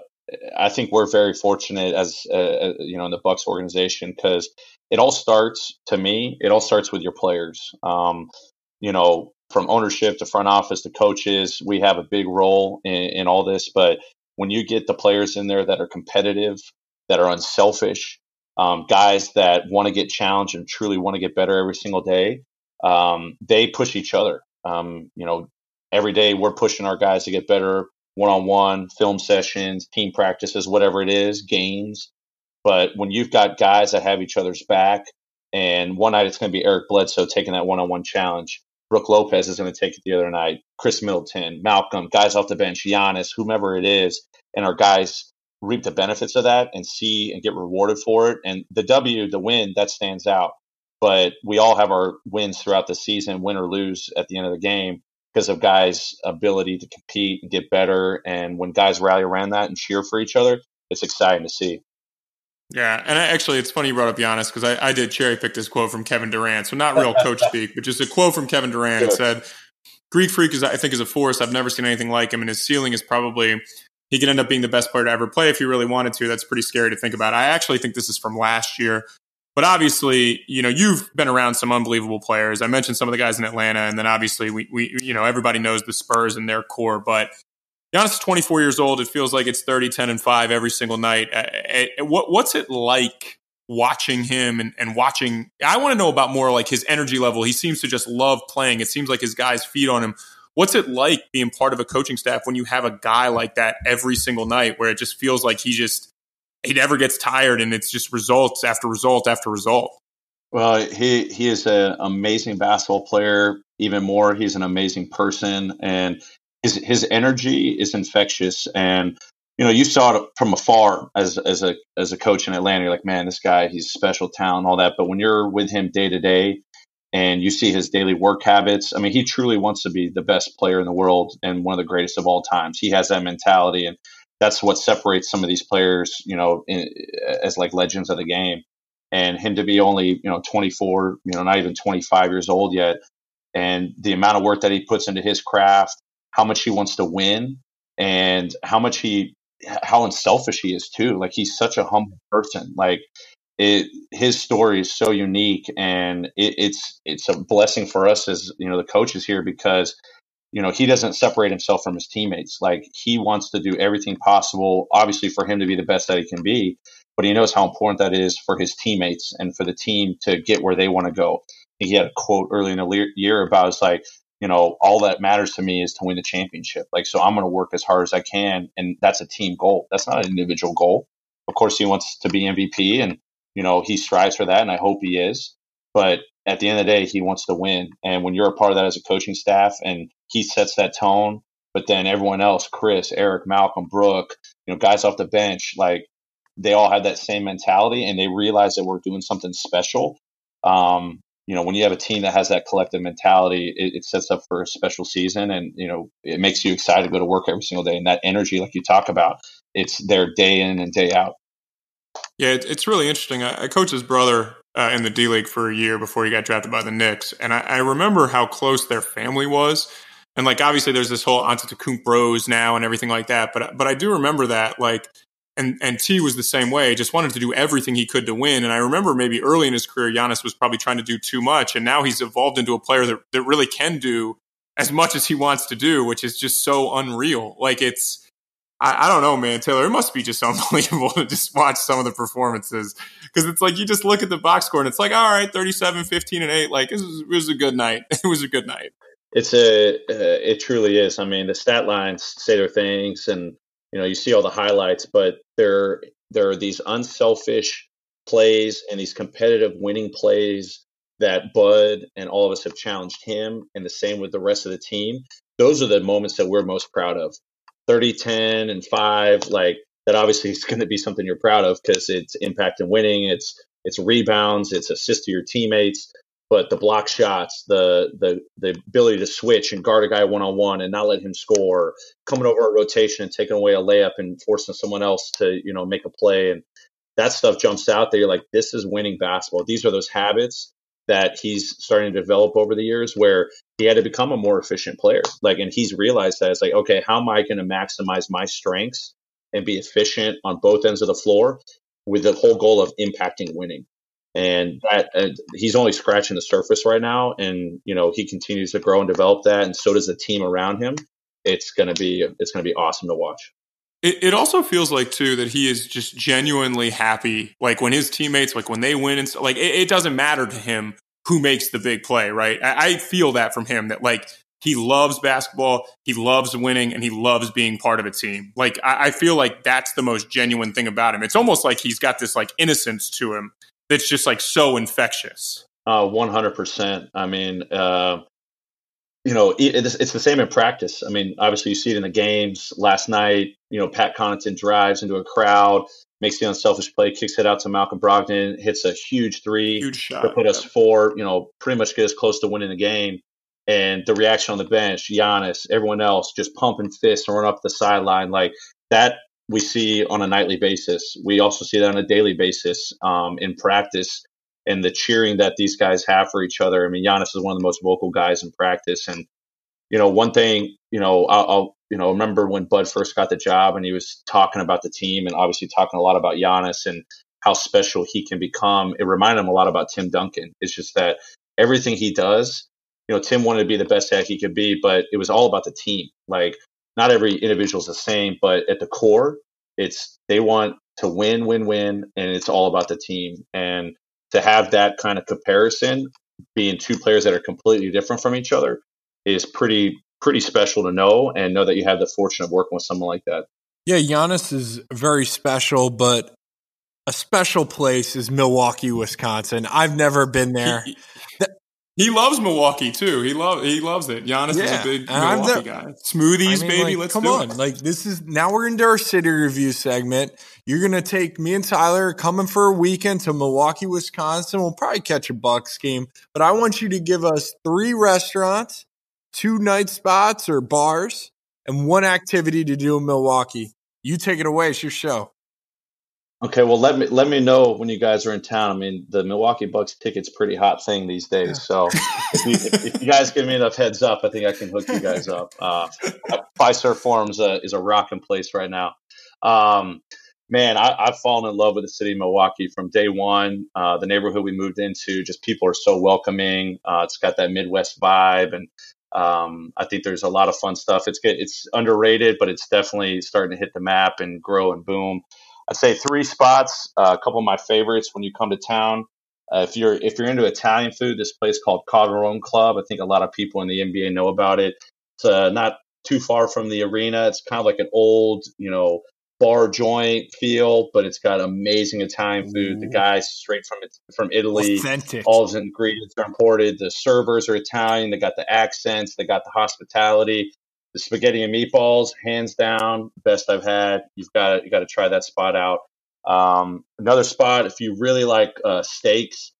I think we're very fortunate as uh, uh, you know in the Bucks organization because it all starts to me. It all starts with your players. Um, you know, from ownership to front office to coaches, we have a big role in, in all this. But when you get the players in there that are competitive, that are unselfish, um, guys that want to get challenged and truly want to get better every single day, um, they push each other. Um, you know, every day we're pushing our guys to get better one on one, film sessions, team practices, whatever it is, games. But when you've got guys that have each other's back, and one night it's going to be Eric Bledsoe taking that one on one challenge. Brook Lopez is going to take it the other night. Khris Middleton, Malcolm, guys off the bench, Giannis, whomever it is, and our guys reap the benefits of that and see and get rewarded for it. And the W, the win, that stands out. But we all have our wins throughout the season, win or lose at the end of the game because of guys' ability to compete and get better. And when guys rally around that and cheer for each other, it's exciting to see. Yeah, and actually, it's funny you brought up Giannis because I, I, did cherry pick this quote from Kevin Durant. So not real coach speak, but just a quote from Kevin Durant. It said, "Greek freak is I think is a force. I've never seen anything like him, and his ceiling is probably." He could end up being the best player to ever play if he really wanted to. That's pretty scary to think about. I actually think this is from last year. But obviously, you know, you've been around some unbelievable players. I mentioned some of the guys in Atlanta, and then obviously we, we you know, everybody knows the Spurs and their core. But Giannis is 24 years old. It feels like it's 30, 10, and 5 every single night. What, what's it like watching him and, and watching? I want to know about more like his energy level. He seems to just love playing. It seems like his guys feed on him. What's it like being part of a coaching staff when you have a guy like that every single night where it just feels like he just he never gets tired, and it's just results after result after result. Well, he he is an amazing basketball player. Even more, he's an amazing person, and his his energy is infectious. And you know, you saw it from afar as as a as a coach in Atlanta. You're like, man, this guy, he's special talent, all that. But when you're with him day to day, and you see his daily work habits, I mean, he truly wants to be the best player in the world and one of the greatest of all times. He has that mentality, and that's what separates some of these players, you know, in, as like legends of the game. And him to be only, you know, 24, you know, not even 25 years old yet, and the amount of work that he puts into his craft, how much he wants to win, and how much he, how unselfish he is too. Like he's such a humble person. Like it, his story is so unique, and it, it's it's a blessing for us as you know the coaches here because you know, he doesn't separate himself from his teammates. Like he wants to do everything possible, obviously, for him to be the best that he can be. But he knows how important that is for his teammates and for the team to get where they want to go. He had a quote early in the year about it's like, you know, all that matters to me is to win the championship. Like, so I'm going to work as hard as I can, and that's a team goal. That's not an individual goal. Of course, he wants to be MVP, and you know he strives for that, and I hope he is. But at the end of the day, he wants to win. And when you're a part of that as a coaching staff and he sets that tone, but then everyone else, Chris, Eric, Malcolm, Brook, you know, guys off the bench, like they all have that same mentality and they realize that we're doing something special. Um, you know, when you have a team that has that collective mentality, it, it, sets up for a special season and, you know, it makes you excited to go to work every single day. And that energy, like you talk about, it's there day in and day out. Yeah, it's really interesting. I coach his brother uh, in the D League for a year before he got drafted by the Knicks, and I, I, remember how close their family was. And like obviously, there's this whole Antetokounmpo bros now and everything like that. But but I do remember that like. And and T was the same way. Just wanted to do everything he could to win. And I remember maybe early in his career, Giannis was probably trying to do too much. And now he's evolved into a player that, that really can do as much as he wants to do, which is just so unreal. Like it's I, I, don't know, man, Taylor. It must be just unbelievable to just watch some of the performances because it's like you just look at the box score and it's like, all right, 37, 15, and 8. Like, was, it was a good night. it was a good night. It's a, uh, it truly is. I mean, the stat lines say their things and, you know, you see all the highlights, but there, there are these unselfish plays and these competitive winning plays that Bud and all of us have challenged him, and the same with the rest of the team. Those are the moments that we're most proud of. 30 10 and 5 like that obviously is going to be something you're proud of because it's impact and winning it's it's rebounds it's assist to your teammates but the block shots the the the ability to switch and guard a guy one on one and not let him score coming over a rotation and taking away a layup and forcing someone else to you know make a play and that stuff jumps out there you're like this is winning basketball. These are those habits that he's starting to develop over the years where he had to become a more efficient player. Like, and he's realized that it's like, okay, how am I going to maximize my strengths and be efficient on both ends of the floor with the whole goal of impacting winning? And that uh, he's only scratching the surface right now. And, you know, he continues to grow and develop that. And so does the team around him. It's going to be, it's going to be awesome to watch. It, it, also feels like too that he is just genuinely happy. Like when his teammates, like when they win, and like it, it doesn't matter to him who makes the big play. Right? I, I feel that from him that like he loves basketball, he loves winning, and he loves being part of a team. Like I, I feel like that's the most genuine thing about him. It's almost like he's got this like innocence to him that's just like so infectious. Uh, one hundred percent. I mean, uh, you know, it's, it's the same in practice. I mean, obviously you see it in the games. Last night, you know, Pat Connaughton drives into a crowd, makes the unselfish play, kicks it out to Malcolm Brogdon, hits a huge three huge shot, to put us four, you know, pretty much get us close to winning the game. And the reaction on the bench, Giannis, everyone else just pumping fists and run up the sideline. Like that we see on a nightly basis. We also see that on a daily basis um, in practice and the cheering that these guys have for each other. I mean, Giannis is one of the most vocal guys in practice. And, you know, one thing, you know, I'll, I'll, you know, remember when Bud first got the job and he was talking about the team and obviously talking a lot about Giannis and how special he can become. It reminded him a lot about Tim Duncan. It's just that everything he does, you know, Tim wanted to be the best that he could be, but it was all about the team. Like, not every individual is the same, but at the core, it's they want to win, win, win, and it's all about the team. And to have that kind of comparison, being two players that are completely different from each other, is pretty pretty special to know and know that you have the fortune of working with someone like that. Yeah, Giannis is very special, but a special place is Milwaukee, Wisconsin. I've never been there. He loves Milwaukee too. He loves he loves it. Giannis yeah. is a big Milwaukee the, guy. Smoothies, I mean, baby. Like, let's come on. It. Like this is now we're into our city review segment. You're gonna take me and Tyler coming for a weekend to Milwaukee, Wisconsin. We'll probably catch a Bucks game, but I want you to give us three restaurants, two night spots or bars, and one activity to do in Milwaukee. You take it away. It's your show. Okay, well let me let me know when you guys are in town. I mean, the Milwaukee Bucks ticket's pretty hot thing these days. So if you, if, if you guys give me enough heads up, I think I can hook you guys up. Uh, Fiserv Forums uh, is a rocking place right now. Um, man, I, I've fallen in love with the city of Milwaukee from day one. Uh, the neighborhood we moved into, just people are so welcoming. Uh, it's got that Midwest vibe, and um, I think there's a lot of fun stuff. It's good, it's underrated, but it's definitely starting to hit the map and grow and boom. I'd say three spots. Uh, a couple of my favorites when you come to town. Uh, if you're if you're into Italian food, this place called Calderone Club. I think a lot of people in the NBA know about it. It's uh, not too far from the arena. It's kind of like an old, you know, bar joint feel, but it's got amazing Italian food. The guys straight from from Italy. Authentic. All the ingredients are imported. The servers are Italian. They got the accents. They got the hospitality the spaghetti and meatballs, hands down, best I've had. You've got to, you got to try that spot out. Um, another spot, if you really like uh, steaks,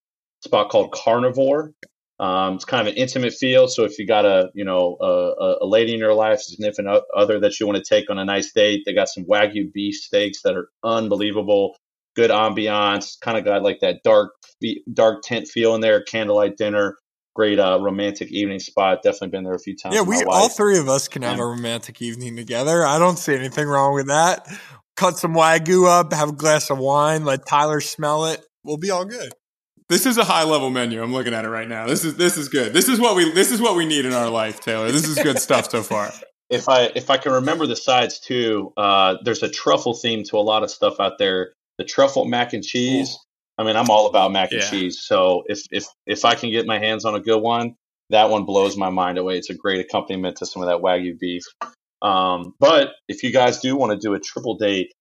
spot called Carnevor. Um, it's kind of an intimate feel. So if you got a you know a, a lady in your life, significant other that you want to take on a nice date, they got some wagyu beef steaks that are unbelievable. good ambiance. Kind of got like that dark dark tent feel in there. Candlelight dinner, great uh, romantic evening spot. Definitely been there a few times. Yeah, we all three of us can have yeah. a romantic evening together. I don't see anything wrong with that. Cut some wagyu up, have a glass of wine, let Tyler smell it. We'll be all good. This is a high level menu. I'm looking at it right now. This is this is good. This is what we this is what we need in our life, Taylor. This is good stuff so far. If I if I can remember the sides too, uh, there's a truffle theme to a lot of stuff out there. The truffle mac and cheese. I mean, I'm all about mac yeah. and cheese. So if if if I can get my hands on a good one, that one blows my mind away. It's a great accompaniment to some of that wagyu beef. Um, but if you guys do want to do a triple date,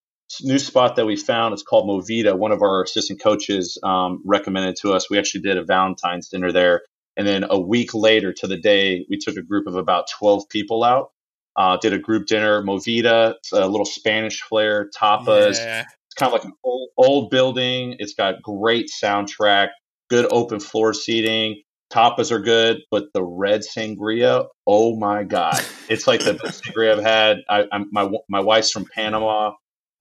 new spot that we found it's called Movida. One of our assistant coaches um, recommended to us. We actually did a Valentine's dinner there, and then a week later to the day, we took a group of about twelve people out. Uh, did a group dinner, Movida, a little Spanish flair, tapas. Yeah. It's kind of like an old, old building. It's got great soundtrack, good open floor seating. Tapas are good, but the red sangria, oh my god, it's like the best sangria I've had. I, I'm, my my wife's from Panama,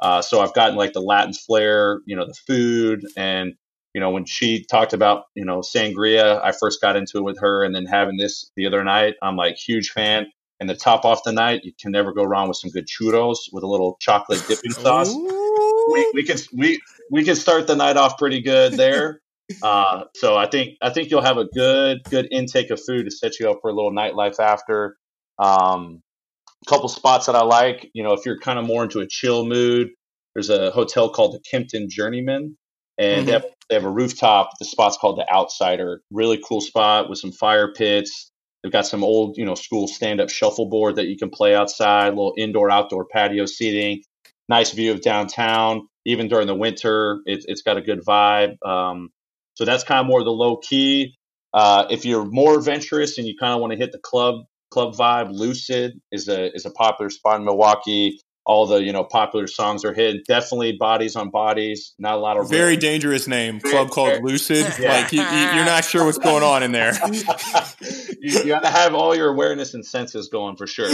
uh, so I've gotten like the Latin flair, you know, the food, and you know when she talked about you know sangria, I first got into it with her, and then having this the other night, I'm like huge fan. And the top off the night, you can never go wrong with some good churros with a little chocolate dipping sauce. We, we can we we can start the night off pretty good there. Uh, so I think I think you'll have a good good intake of food to set you up for a little nightlife after. Um, a couple spots that I like, you know, if you're kind of more into a chill mood, there's a hotel called the Kimpton Journeyman, and mm-hmm. they, have, they have a rooftop. The spot's called the Outsider. Really cool spot with some fire pits. They've got some old, you know, school stand-up shuffleboard that you can play outside. A little indoor-outdoor patio seating. Nice view of downtown. Even during the winter, it, it's got a good vibe. Um, so that's kind of more the low key. Uh, if you're more adventurous and you kind of want to hit the club club vibe, Lucid is a is a popular spot in Milwaukee. All the you know popular songs are hit. Definitely bodies on bodies. Not a lot of very dangerous name. Club called Lucid. Yeah. Like you, are not sure what's going on in there. you, you got to have all your awareness and senses going for sure.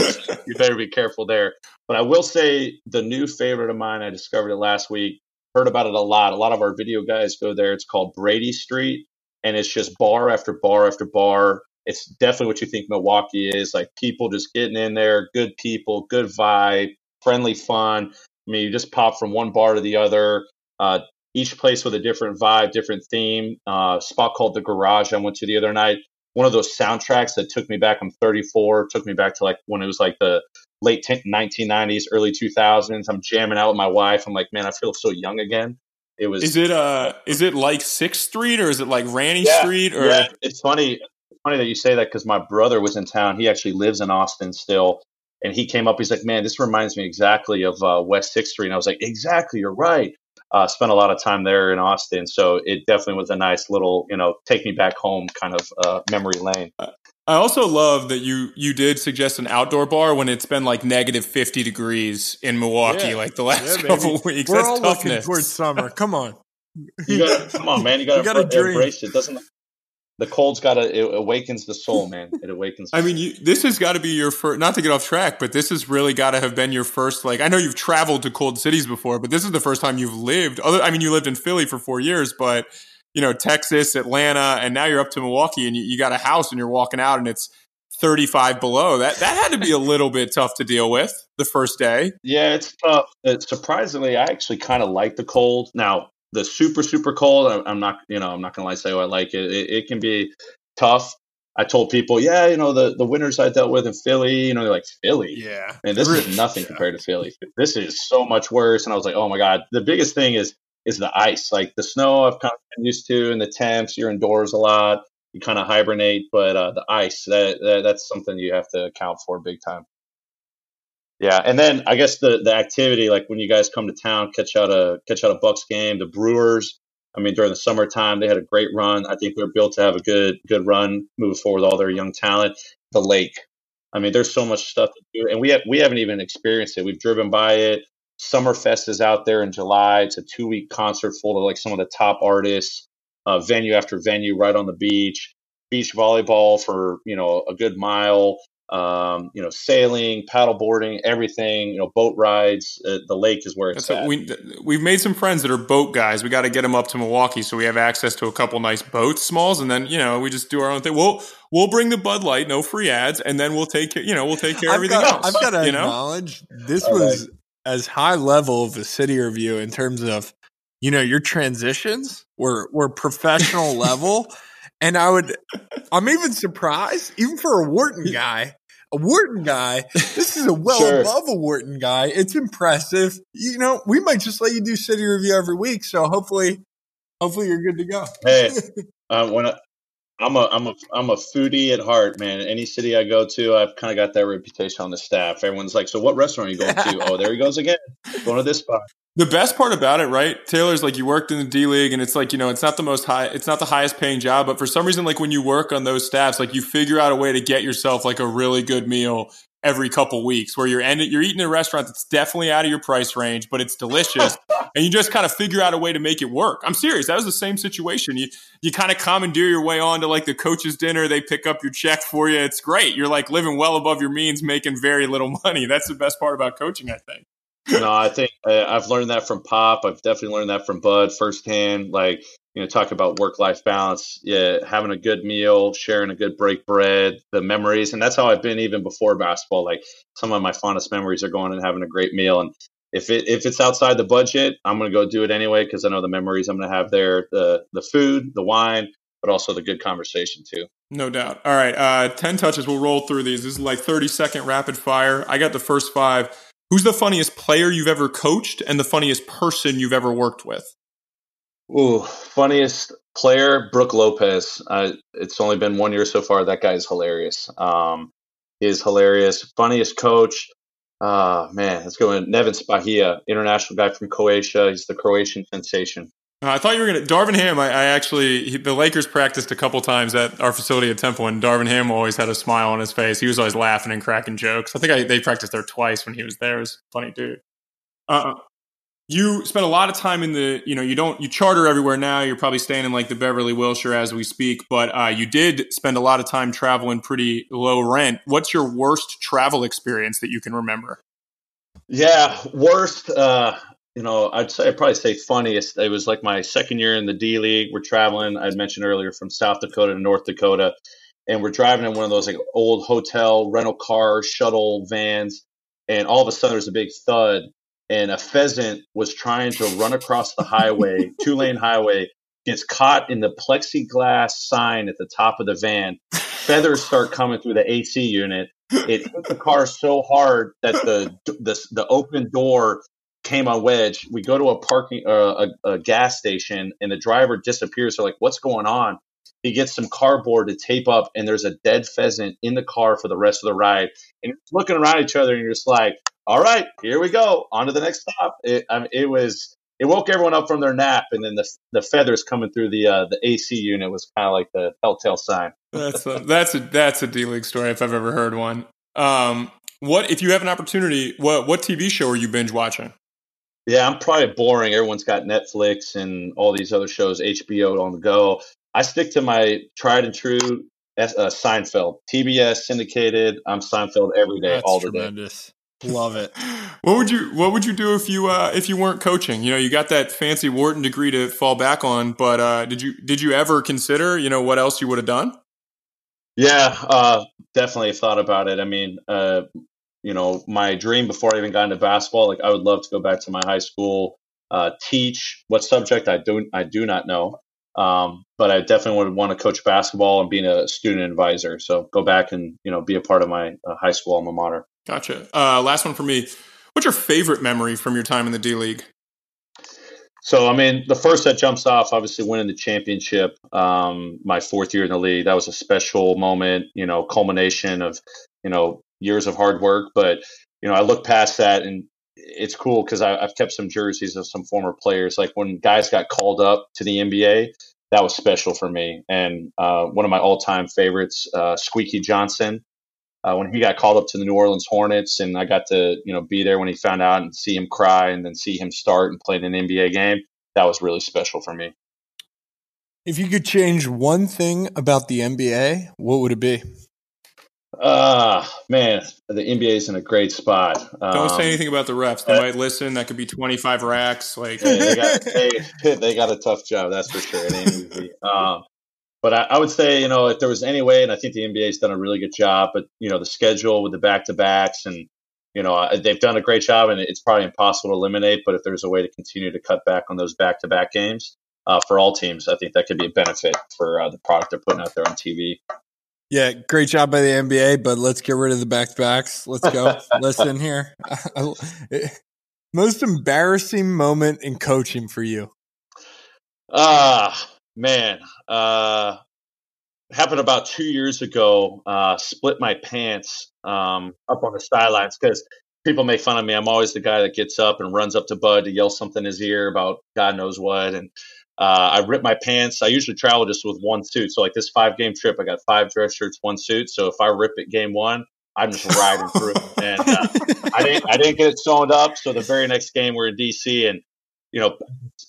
you better be careful there. But I will say the new favorite of mine. I discovered it last week heard about it a lot. A lot of our video guys go there. It's called Brady Street, and it's just bar after bar after bar. It's definitely what you think Milwaukee is like people just getting in there, good people, good vibe, friendly fun. I mean, you just pop from one bar to the other. Uh, each place with a different vibe, different theme. Uh, spot called the Garage. I went to the other night. One of those soundtracks that took me back. I'm 34. Took me back to like when it was like the late 1990s, early 2000s. I'm jamming out with my wife. I'm like, man, I feel so young again. It was. Is it uh? Is it like Sixth Street or is it like Rainey yeah, Street? Or yeah, it's funny. It's funny that you say that because my brother was in town. He actually lives in Austin still, and he came up. He's like, man, this reminds me exactly of uh, West Sixth Street. And I was like, exactly, you're right. Uh, spent a lot of time there in Austin, so it definitely was a nice little, you know, take me back home kind of uh, memory lane. I also love that you you did suggest an outdoor bar when it's been like negative fifty degrees in Milwaukee, yeah. like the last yeah, couple weeks. We're That's all toughness. looking towards summer. Come on, you gotta, come on, man. You gotta, you gotta embrace it. Doesn't the cold's got to it awakens the soul, man. It awakens. I mean, you, this has got to be your first. Not to get off track, but this has really got to have been your first. Like, I know you've traveled to cold cities before, but this is the first time you've lived. Other, I mean, you lived in Philly for four years, but you know, Texas, Atlanta, and now you're up to Milwaukee, and you, you got a house, and you're walking out, and it's 35 below. That that had to be a little bit tough to deal with the first day. Yeah, it's tough. It's surprisingly, I actually kind of like the cold. Now, the super super cold, I'm not, you know, I'm not gonna lie say oh, I like it. it. It can be tough. I told people, yeah, you know, the the winters I dealt with in Philly, you know, they're like Philly, yeah, and this is nothing yeah. compared to Philly. This is so much worse. And I was like, oh my god, the biggest thing is is the ice. Like the snow, I've kind of been used to, and the temps. You're indoors a lot you kind of hibernate. But uh, the ice that, that that's something you have to account for big time. Yeah, and then I guess the the activity, like when you guys come to town, catch out a catch out a Bucks game. The Brewers, I mean, during the summertime, they had a great run. I think they're built to have a good good run moving forward with all their young talent. The lake, I mean, there's so much stuff to do, and we have we haven't even experienced it. We've driven by it. Summerfest is out there in July. It's a two week concert full of like some of the top artists uh, venue after venue right on the beach, beach volleyball for you know a good mile. Um, you know, sailing, paddleboarding, everything, you know, boat rides. Uh, the lake is where it's That's at. we we've made some friends that are boat guys. We got to get them up to Milwaukee so we have access to a couple nice boats, smalls, and then you know we just do our own thing. We'll we'll bring the Bud Light, no free ads, and then we'll take care. You know, we'll take care of I've everything got, else. I've got to you know, acknowledge this All was as high level of a city review in terms of you know your transitions were were professional level, and I would I'm even surprised even for a Wharton guy. A Wharton guy, this is a well Sure. above a Wharton guy. It's impressive. You know, we might just let you do city review every week. So hopefully, hopefully you're good to go. hey, uh, when I, I'm a I'm a I'm a foodie at heart, man. Any city I go to, I've kind of got that reputation on the staff. Everyone's like, "So what restaurant are you going to?" oh, there he goes again, going to this spot. the best part about it, right, Taylor's like you worked in the D League, and it's like you know it's not the most high, it's not the highest paying job, but for some reason, like when you work on those staffs, like you figure out a way to get yourself like a really good meal every couple weeks, where you're ending, you're eating at a restaurant that's definitely out of your price range, but it's delicious, and you just kind of figure out a way to make it work. I'm serious. That was the same situation. You you kind of commandeer your way on to like the coach's dinner. They pick up your check for you. It's great. You're like living well above your means, making very little money. That's the best part about coaching, I think. No, I think uh, I've learned that from Pop. I've definitely learned that from Bud firsthand. Like, you know, talk about work life balance. Yeah, having a good meal, sharing a good break bread, the memories. And that's how I've been even before basketball. Like, some of my fondest memories are going and having a great meal. And if it if it's outside the budget, I'm going to go do it anyway because I know the memories I'm going to have there the the food, the wine, but also the good conversation too. No doubt. All right, uh, ten touches. We'll roll through these. This is like thirty second rapid fire. I got the first five. Who's the funniest player you've ever coached and the funniest person you've ever worked with? Ooh, funniest player, Brook Lopez. Uh, it's only been one year so far. That guy is hilarious. Um, he is hilarious. Funniest coach. Uh, man, let's go in. Neven Spahija, international guy from Croatia. He's the Croatian sensation. Uh, I thought you were going to Darvin Ham. I, I actually he, the Lakers practiced a couple times at our facility at Temple, and Darvin Ham always had a smile on his face. He was always laughing and cracking jokes. I think I, they practiced there twice when he was there. It was funny dude. Uh, you spent a lot of time in the you know you don't you charter everywhere now. You're probably staying in like the Beverly Wilshire as we speak, but uh, you did spend a lot of time traveling pretty low rent. What's your worst travel experience that you can remember? Yeah, worst. Uh, you know, I'd say I'd probably say funniest. It was like my second year in the D League. We're traveling. I'd mentioned earlier from South Dakota to North Dakota, and we're driving in one of those like old hotel rental car shuttle vans, and all of a sudden there's a big thud, and a pheasant was trying to run across the highway, two lane highway, gets caught in the plexiglass sign at the top of the van. Feathers start coming through the AC unit. It hit the car so hard that the the, the open door came on wedge. We go to a parking uh, a, a gas station, and the driver disappears. They're like, "What's going on?" He gets some cardboard to tape up, and there's a dead pheasant in the car for the rest of the ride. And looking around each other, and you're just like, "All right, here we go, on to the next stop." It, I mean, it was it woke everyone up from their nap, and then the the feathers coming through the uh, the AC unit was kind of like the telltale sign. That's a, that's a that's a D League story if I've ever heard one. Um, what if you have an opportunity? What what TV show are you binge watching? Yeah, I'm probably boring. Everyone's got Netflix and all these other shows, HBO on the go. I stick to my tried and true uh, Seinfeld, TBS syndicated. I'm Seinfeld every day, That's all the day. Love it. What would you What would you do if you uh, if you weren't coaching? You know, you got that fancy Wharton degree to fall back on, but uh, did you did you ever consider you know what else you would have done? Yeah, uh, definitely thought about it. I mean, uh, you know, my dream before I even got into basketball, like I would love to go back to my high school, uh, teach what subject I don't, I do not know. Um, but I definitely would want to coach basketball and being a student advisor. So go back and you know be a part of my uh, high school alma mater. Gotcha. Uh, last one for me. What's your favorite memory from your time in the D League? So I mean, the first that jumps off, obviously winning the championship, um, my fourth year in the league. That was a special moment, you know, culmination of you know years of hard work. But you know, I look past that, and it's cool because I've kept some jerseys of some former players. Like when guys got called up to the NBA, that was special for me. And uh, one of my all-time favorites, uh, Squeaky Johnson. Uh, when he got called up to the New Orleans Hornets, and I got to you know be there when he found out and see him cry, and then see him start and play in an NBA game, that was really special for me. If you could change one thing about the NBA, what would it be? Uh man, the NBA is in a great spot. Um, Don't say anything about the refs. They uh, might listen. That could be twenty five racks. Like they, got, they, they, got a tough job, that's for sure. It ain't easy. Um, but I, I, would say, you know, if there was any way, and I think the NBA's done a really good job, but you know, the schedule with the back to backs, and you know, they've done a great job, and it's probably impossible to eliminate. But if there's a way to continue to cut back on those back to back games uh, for all teams, I think that could be a benefit for uh, the product they're putting out there on TV. Yeah, great job by the NBA, but let's get rid of the back to backs. Let's go. Listen here. Most embarrassing moment in coaching for you? Ah, uh, man. Uh, happened about two years ago. Uh, split my pants um, up on the sidelines because people make fun of me. I'm always the guy that gets up and runs up to Bud to yell something in his ear about God knows what. And uh, I ripped my pants. I usually travel just with one suit. So like this five game trip, I got five dress shirts, one suit. So if I rip it game one, I'm just riding through. And uh, I didn't I didn't get it sewn up. So the very next game we're in DC and you know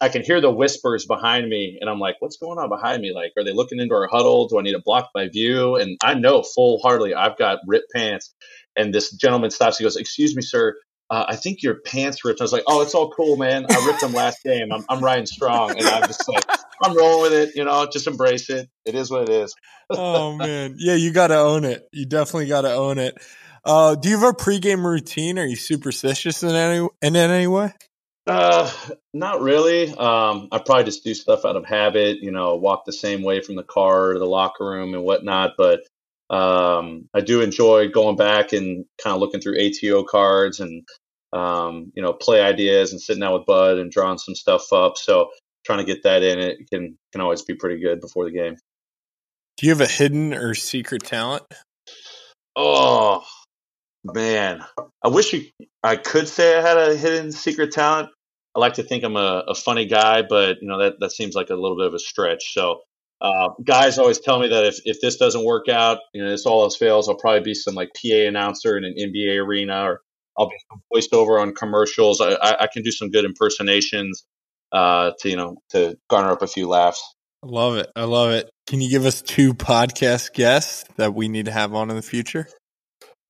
I can hear the whispers behind me and I'm like, what's going on behind me? Like, are they looking into our huddle? Do I need to block my view? And I know full heartedly I've got ripped pants. And this gentleman stops. He goes, "Excuse me, sir uh, I think your pants ripped. I was like, oh, it's all cool, man. I ripped them last game. I'm, I'm riding strong. And I'm just like, I'm rolling with it. You know, just embrace it. It is what it is. oh, man. Yeah, you got to own it. You definitely got to own it. Uh, do you have a pregame routine? Are you superstitious in any, in any way? Uh, not really. Um, I probably just do stuff out of habit, you know, walk the same way from the car to the locker room and whatnot. But um, I do enjoy going back and kind of looking through ATO cards and um, you know play ideas and sitting down with Bud and drawing some stuff up. So trying to get that in it can can always be pretty good before the game. Do you have a hidden or secret talent? Oh man, I wish you, I could say I had a hidden secret talent. I like to think I'm a, a funny guy, but you know that that seems like a little bit of a stretch. So uh, guys always tell me that if, if this doesn't work out, you know, this all else fails, I'll probably be some like PA announcer in an NBA arena, or I'll be voiced over on commercials. I, I, I can do some good impersonations uh, to you know to garner up a few laughs. I love it. I love it. Can you give us two podcast guests that we need to have on in the future?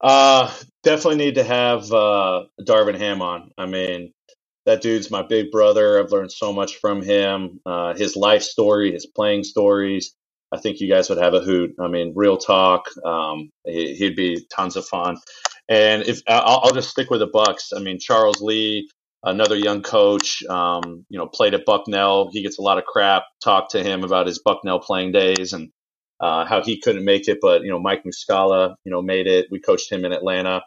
Uh, definitely need to have uh, Darvin Ham on. I mean, that dude's my big brother. I've learned so much from him. Uh, his life story, his playing stories. I think you guys would have a hoot. I mean, real talk. Um, he, would be tons of fun. And if I'll, I'll, just stick with the Bucks. I mean, Charles Lee, another young coach. Um, you know, played at Bucknell. He gets a lot of crap. Talk to him about his Bucknell playing days and uh, how he couldn't make it, but you know, Mike Muscala, you know, made it. We coached him in Atlanta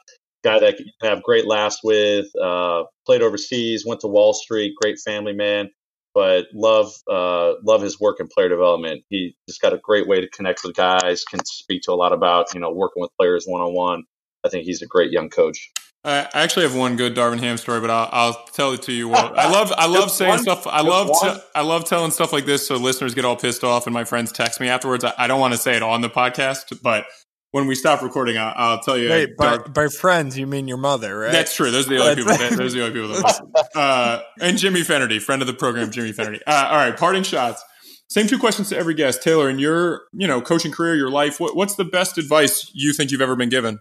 guy that you have great laughs with. Uh, played overseas, went to Wall Street, great family man, but love uh, love his work in player development. He just got a great way to connect with guys. Can speak to a lot about you know working with players one on one. I think he's a great young coach. I actually have one good Darvin Ham story, but I'll, I'll tell it to you. Well, I love I love saying one? stuff. I love I love telling stuff like this so listeners get all pissed off, and my friends text me afterwards. I, I don't want to say it on the podcast, but when we stop recording, I'll, I'll tell you. Wait, by, by, friends, you mean your mother, right? That's true. Those are the only people. That, those are the only people that listen. Uh, and Jimmy Fennerty, friend of the program, Jimmy Fennerty. Uh, all right, parting shots. Same two questions to every guest. Taylor, in your you know coaching career, your life, what, what's the best advice you think you've ever been given?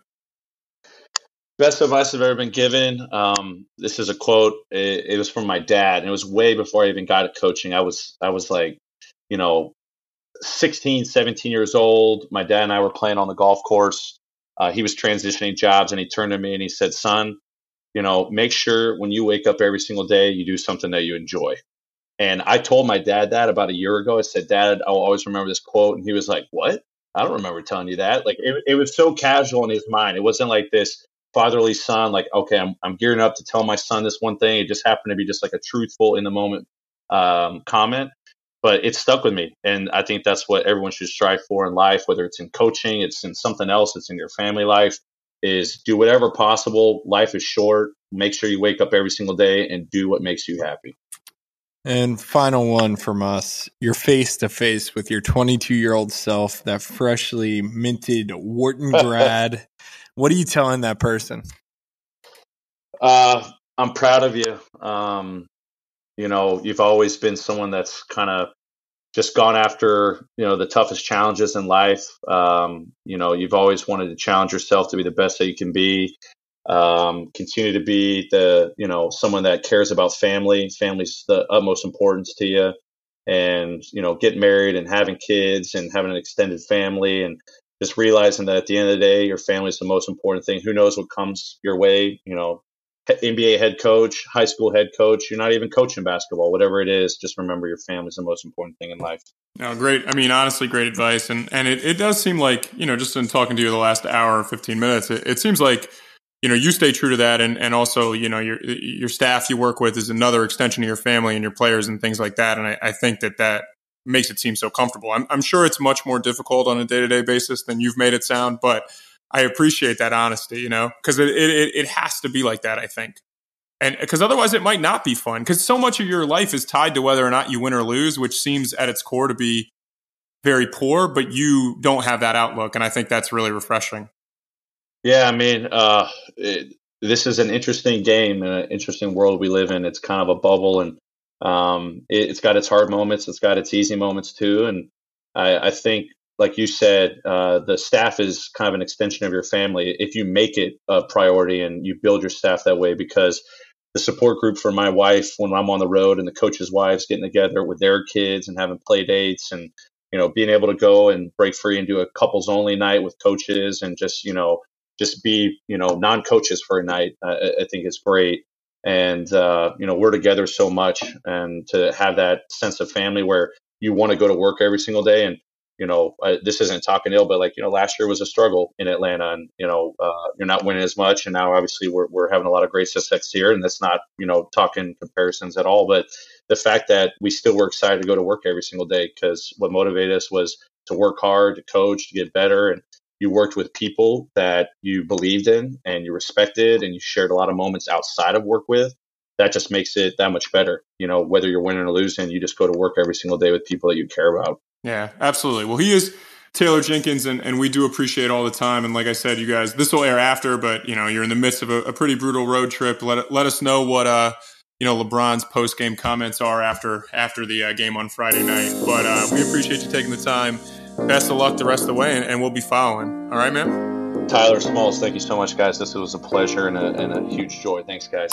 Best advice I've ever been given. Um, this is a quote. It, it was from my dad, and it was way before I even got to coaching. I was I was like, you know, 16, 17 years old. My dad and I were playing on the golf course. Uh, he was transitioning jobs and he turned to me and he said, Son, you know, make sure when you wake up every single day, you do something that you enjoy. And I told my dad that about a year ago. I said, Dad, I'll always remember this quote. And he was like, What? I don't remember telling you that. Like it, it was so casual in his mind. It wasn't like this fatherly son, like, okay, I'm, I'm gearing up to tell my son this one thing. It just happened to be just like a truthful in the moment um, comment but it stuck with me. And I think that's what everyone should strive for in life, whether it's in coaching, it's in something else, it's in your family life, is do whatever possible. Life is short. Make sure you wake up every single day and do what makes you happy. And final one from us you're face to face with your 22 year old self, that freshly minted Wharton grad. what are you telling that person? Uh, I'm proud of you. Um, you know, you've always been someone that's kind of just gone after you know the toughest challenges in life. Um, you know, you've always wanted to challenge yourself to be the best that you can be. Um, continue to be the you know someone that cares about family. Family's the utmost importance to you, and you know, get married and having kids and having an extended family and just realizing that at the end of the day, your family is the most important thing. Who knows what comes your way? You know, NBA head coach, high school head coach. You're not even coaching basketball, whatever it is. Just remember your family is the most important thing in life. No, great. I mean, honestly, great advice. And and it, it does seem like you know, just in talking to you the last hour or 15 minutes, it, it seems like you know you stay true to that, and and also you know your your staff you work with is another extension of your family and your players and things like that. And I, I think that that makes it seem so comfortable. I'm, I'm sure it's much more difficult on a day to day basis than you've made it sound, but I appreciate that honesty, you know, because it, it, it has to be like that, I think. And because otherwise it might not be fun because so much of your life is tied to whether or not you win or lose, which seems at its core to be very poor, but you don't have that outlook. And I think that's really refreshing. Yeah. I mean, uh, it, this is an interesting game and an interesting world we live in. It's kind of a bubble and um, it, has got its hard moments. It's got its easy moments too. And I, I think like you said, uh, the staff is kind of an extension of your family. If you make it a priority and you build your staff that way, because the support group for my wife when I'm on the road and the coaches' wives getting together with their kids and having play dates and you know being able to go and break free and do a couples only night with coaches and just you know just be you know non coaches for a night, uh, I think is great. And uh, you know we're together so much, and to have that sense of family where you want to go to work every single day and you know, uh, this isn't talking ill, but like, you know, last year was a struggle in Atlanta and, you know, uh, you're not winning as much. And now obviously we're, we're having a lot of great success here. And that's not, you know, talking comparisons at all. But the fact that we still were excited to go to work every single day because what motivated us was to work hard, to coach, to get better. And you worked with people that you believed in and you respected and you shared a lot of moments outside of work with that just makes it that much better. You know, whether you're winning or losing, you just go to work every single day with people that you care about. Yeah, absolutely. Well, he is Taylor Jenkins, and, and we do appreciate all the time. And like I said, you guys, this will air after, but you know, you're in the midst of a, a pretty brutal road trip. Let let us know what uh you know LeBron's post game comments are after after the uh, game on Friday night. But uh, we appreciate you taking the time. Best of luck the rest of the way, and, and we'll be following. All right, man. Tyler Smalls, thank you so much, guys. This was a pleasure and a, and a huge joy. Thanks, guys.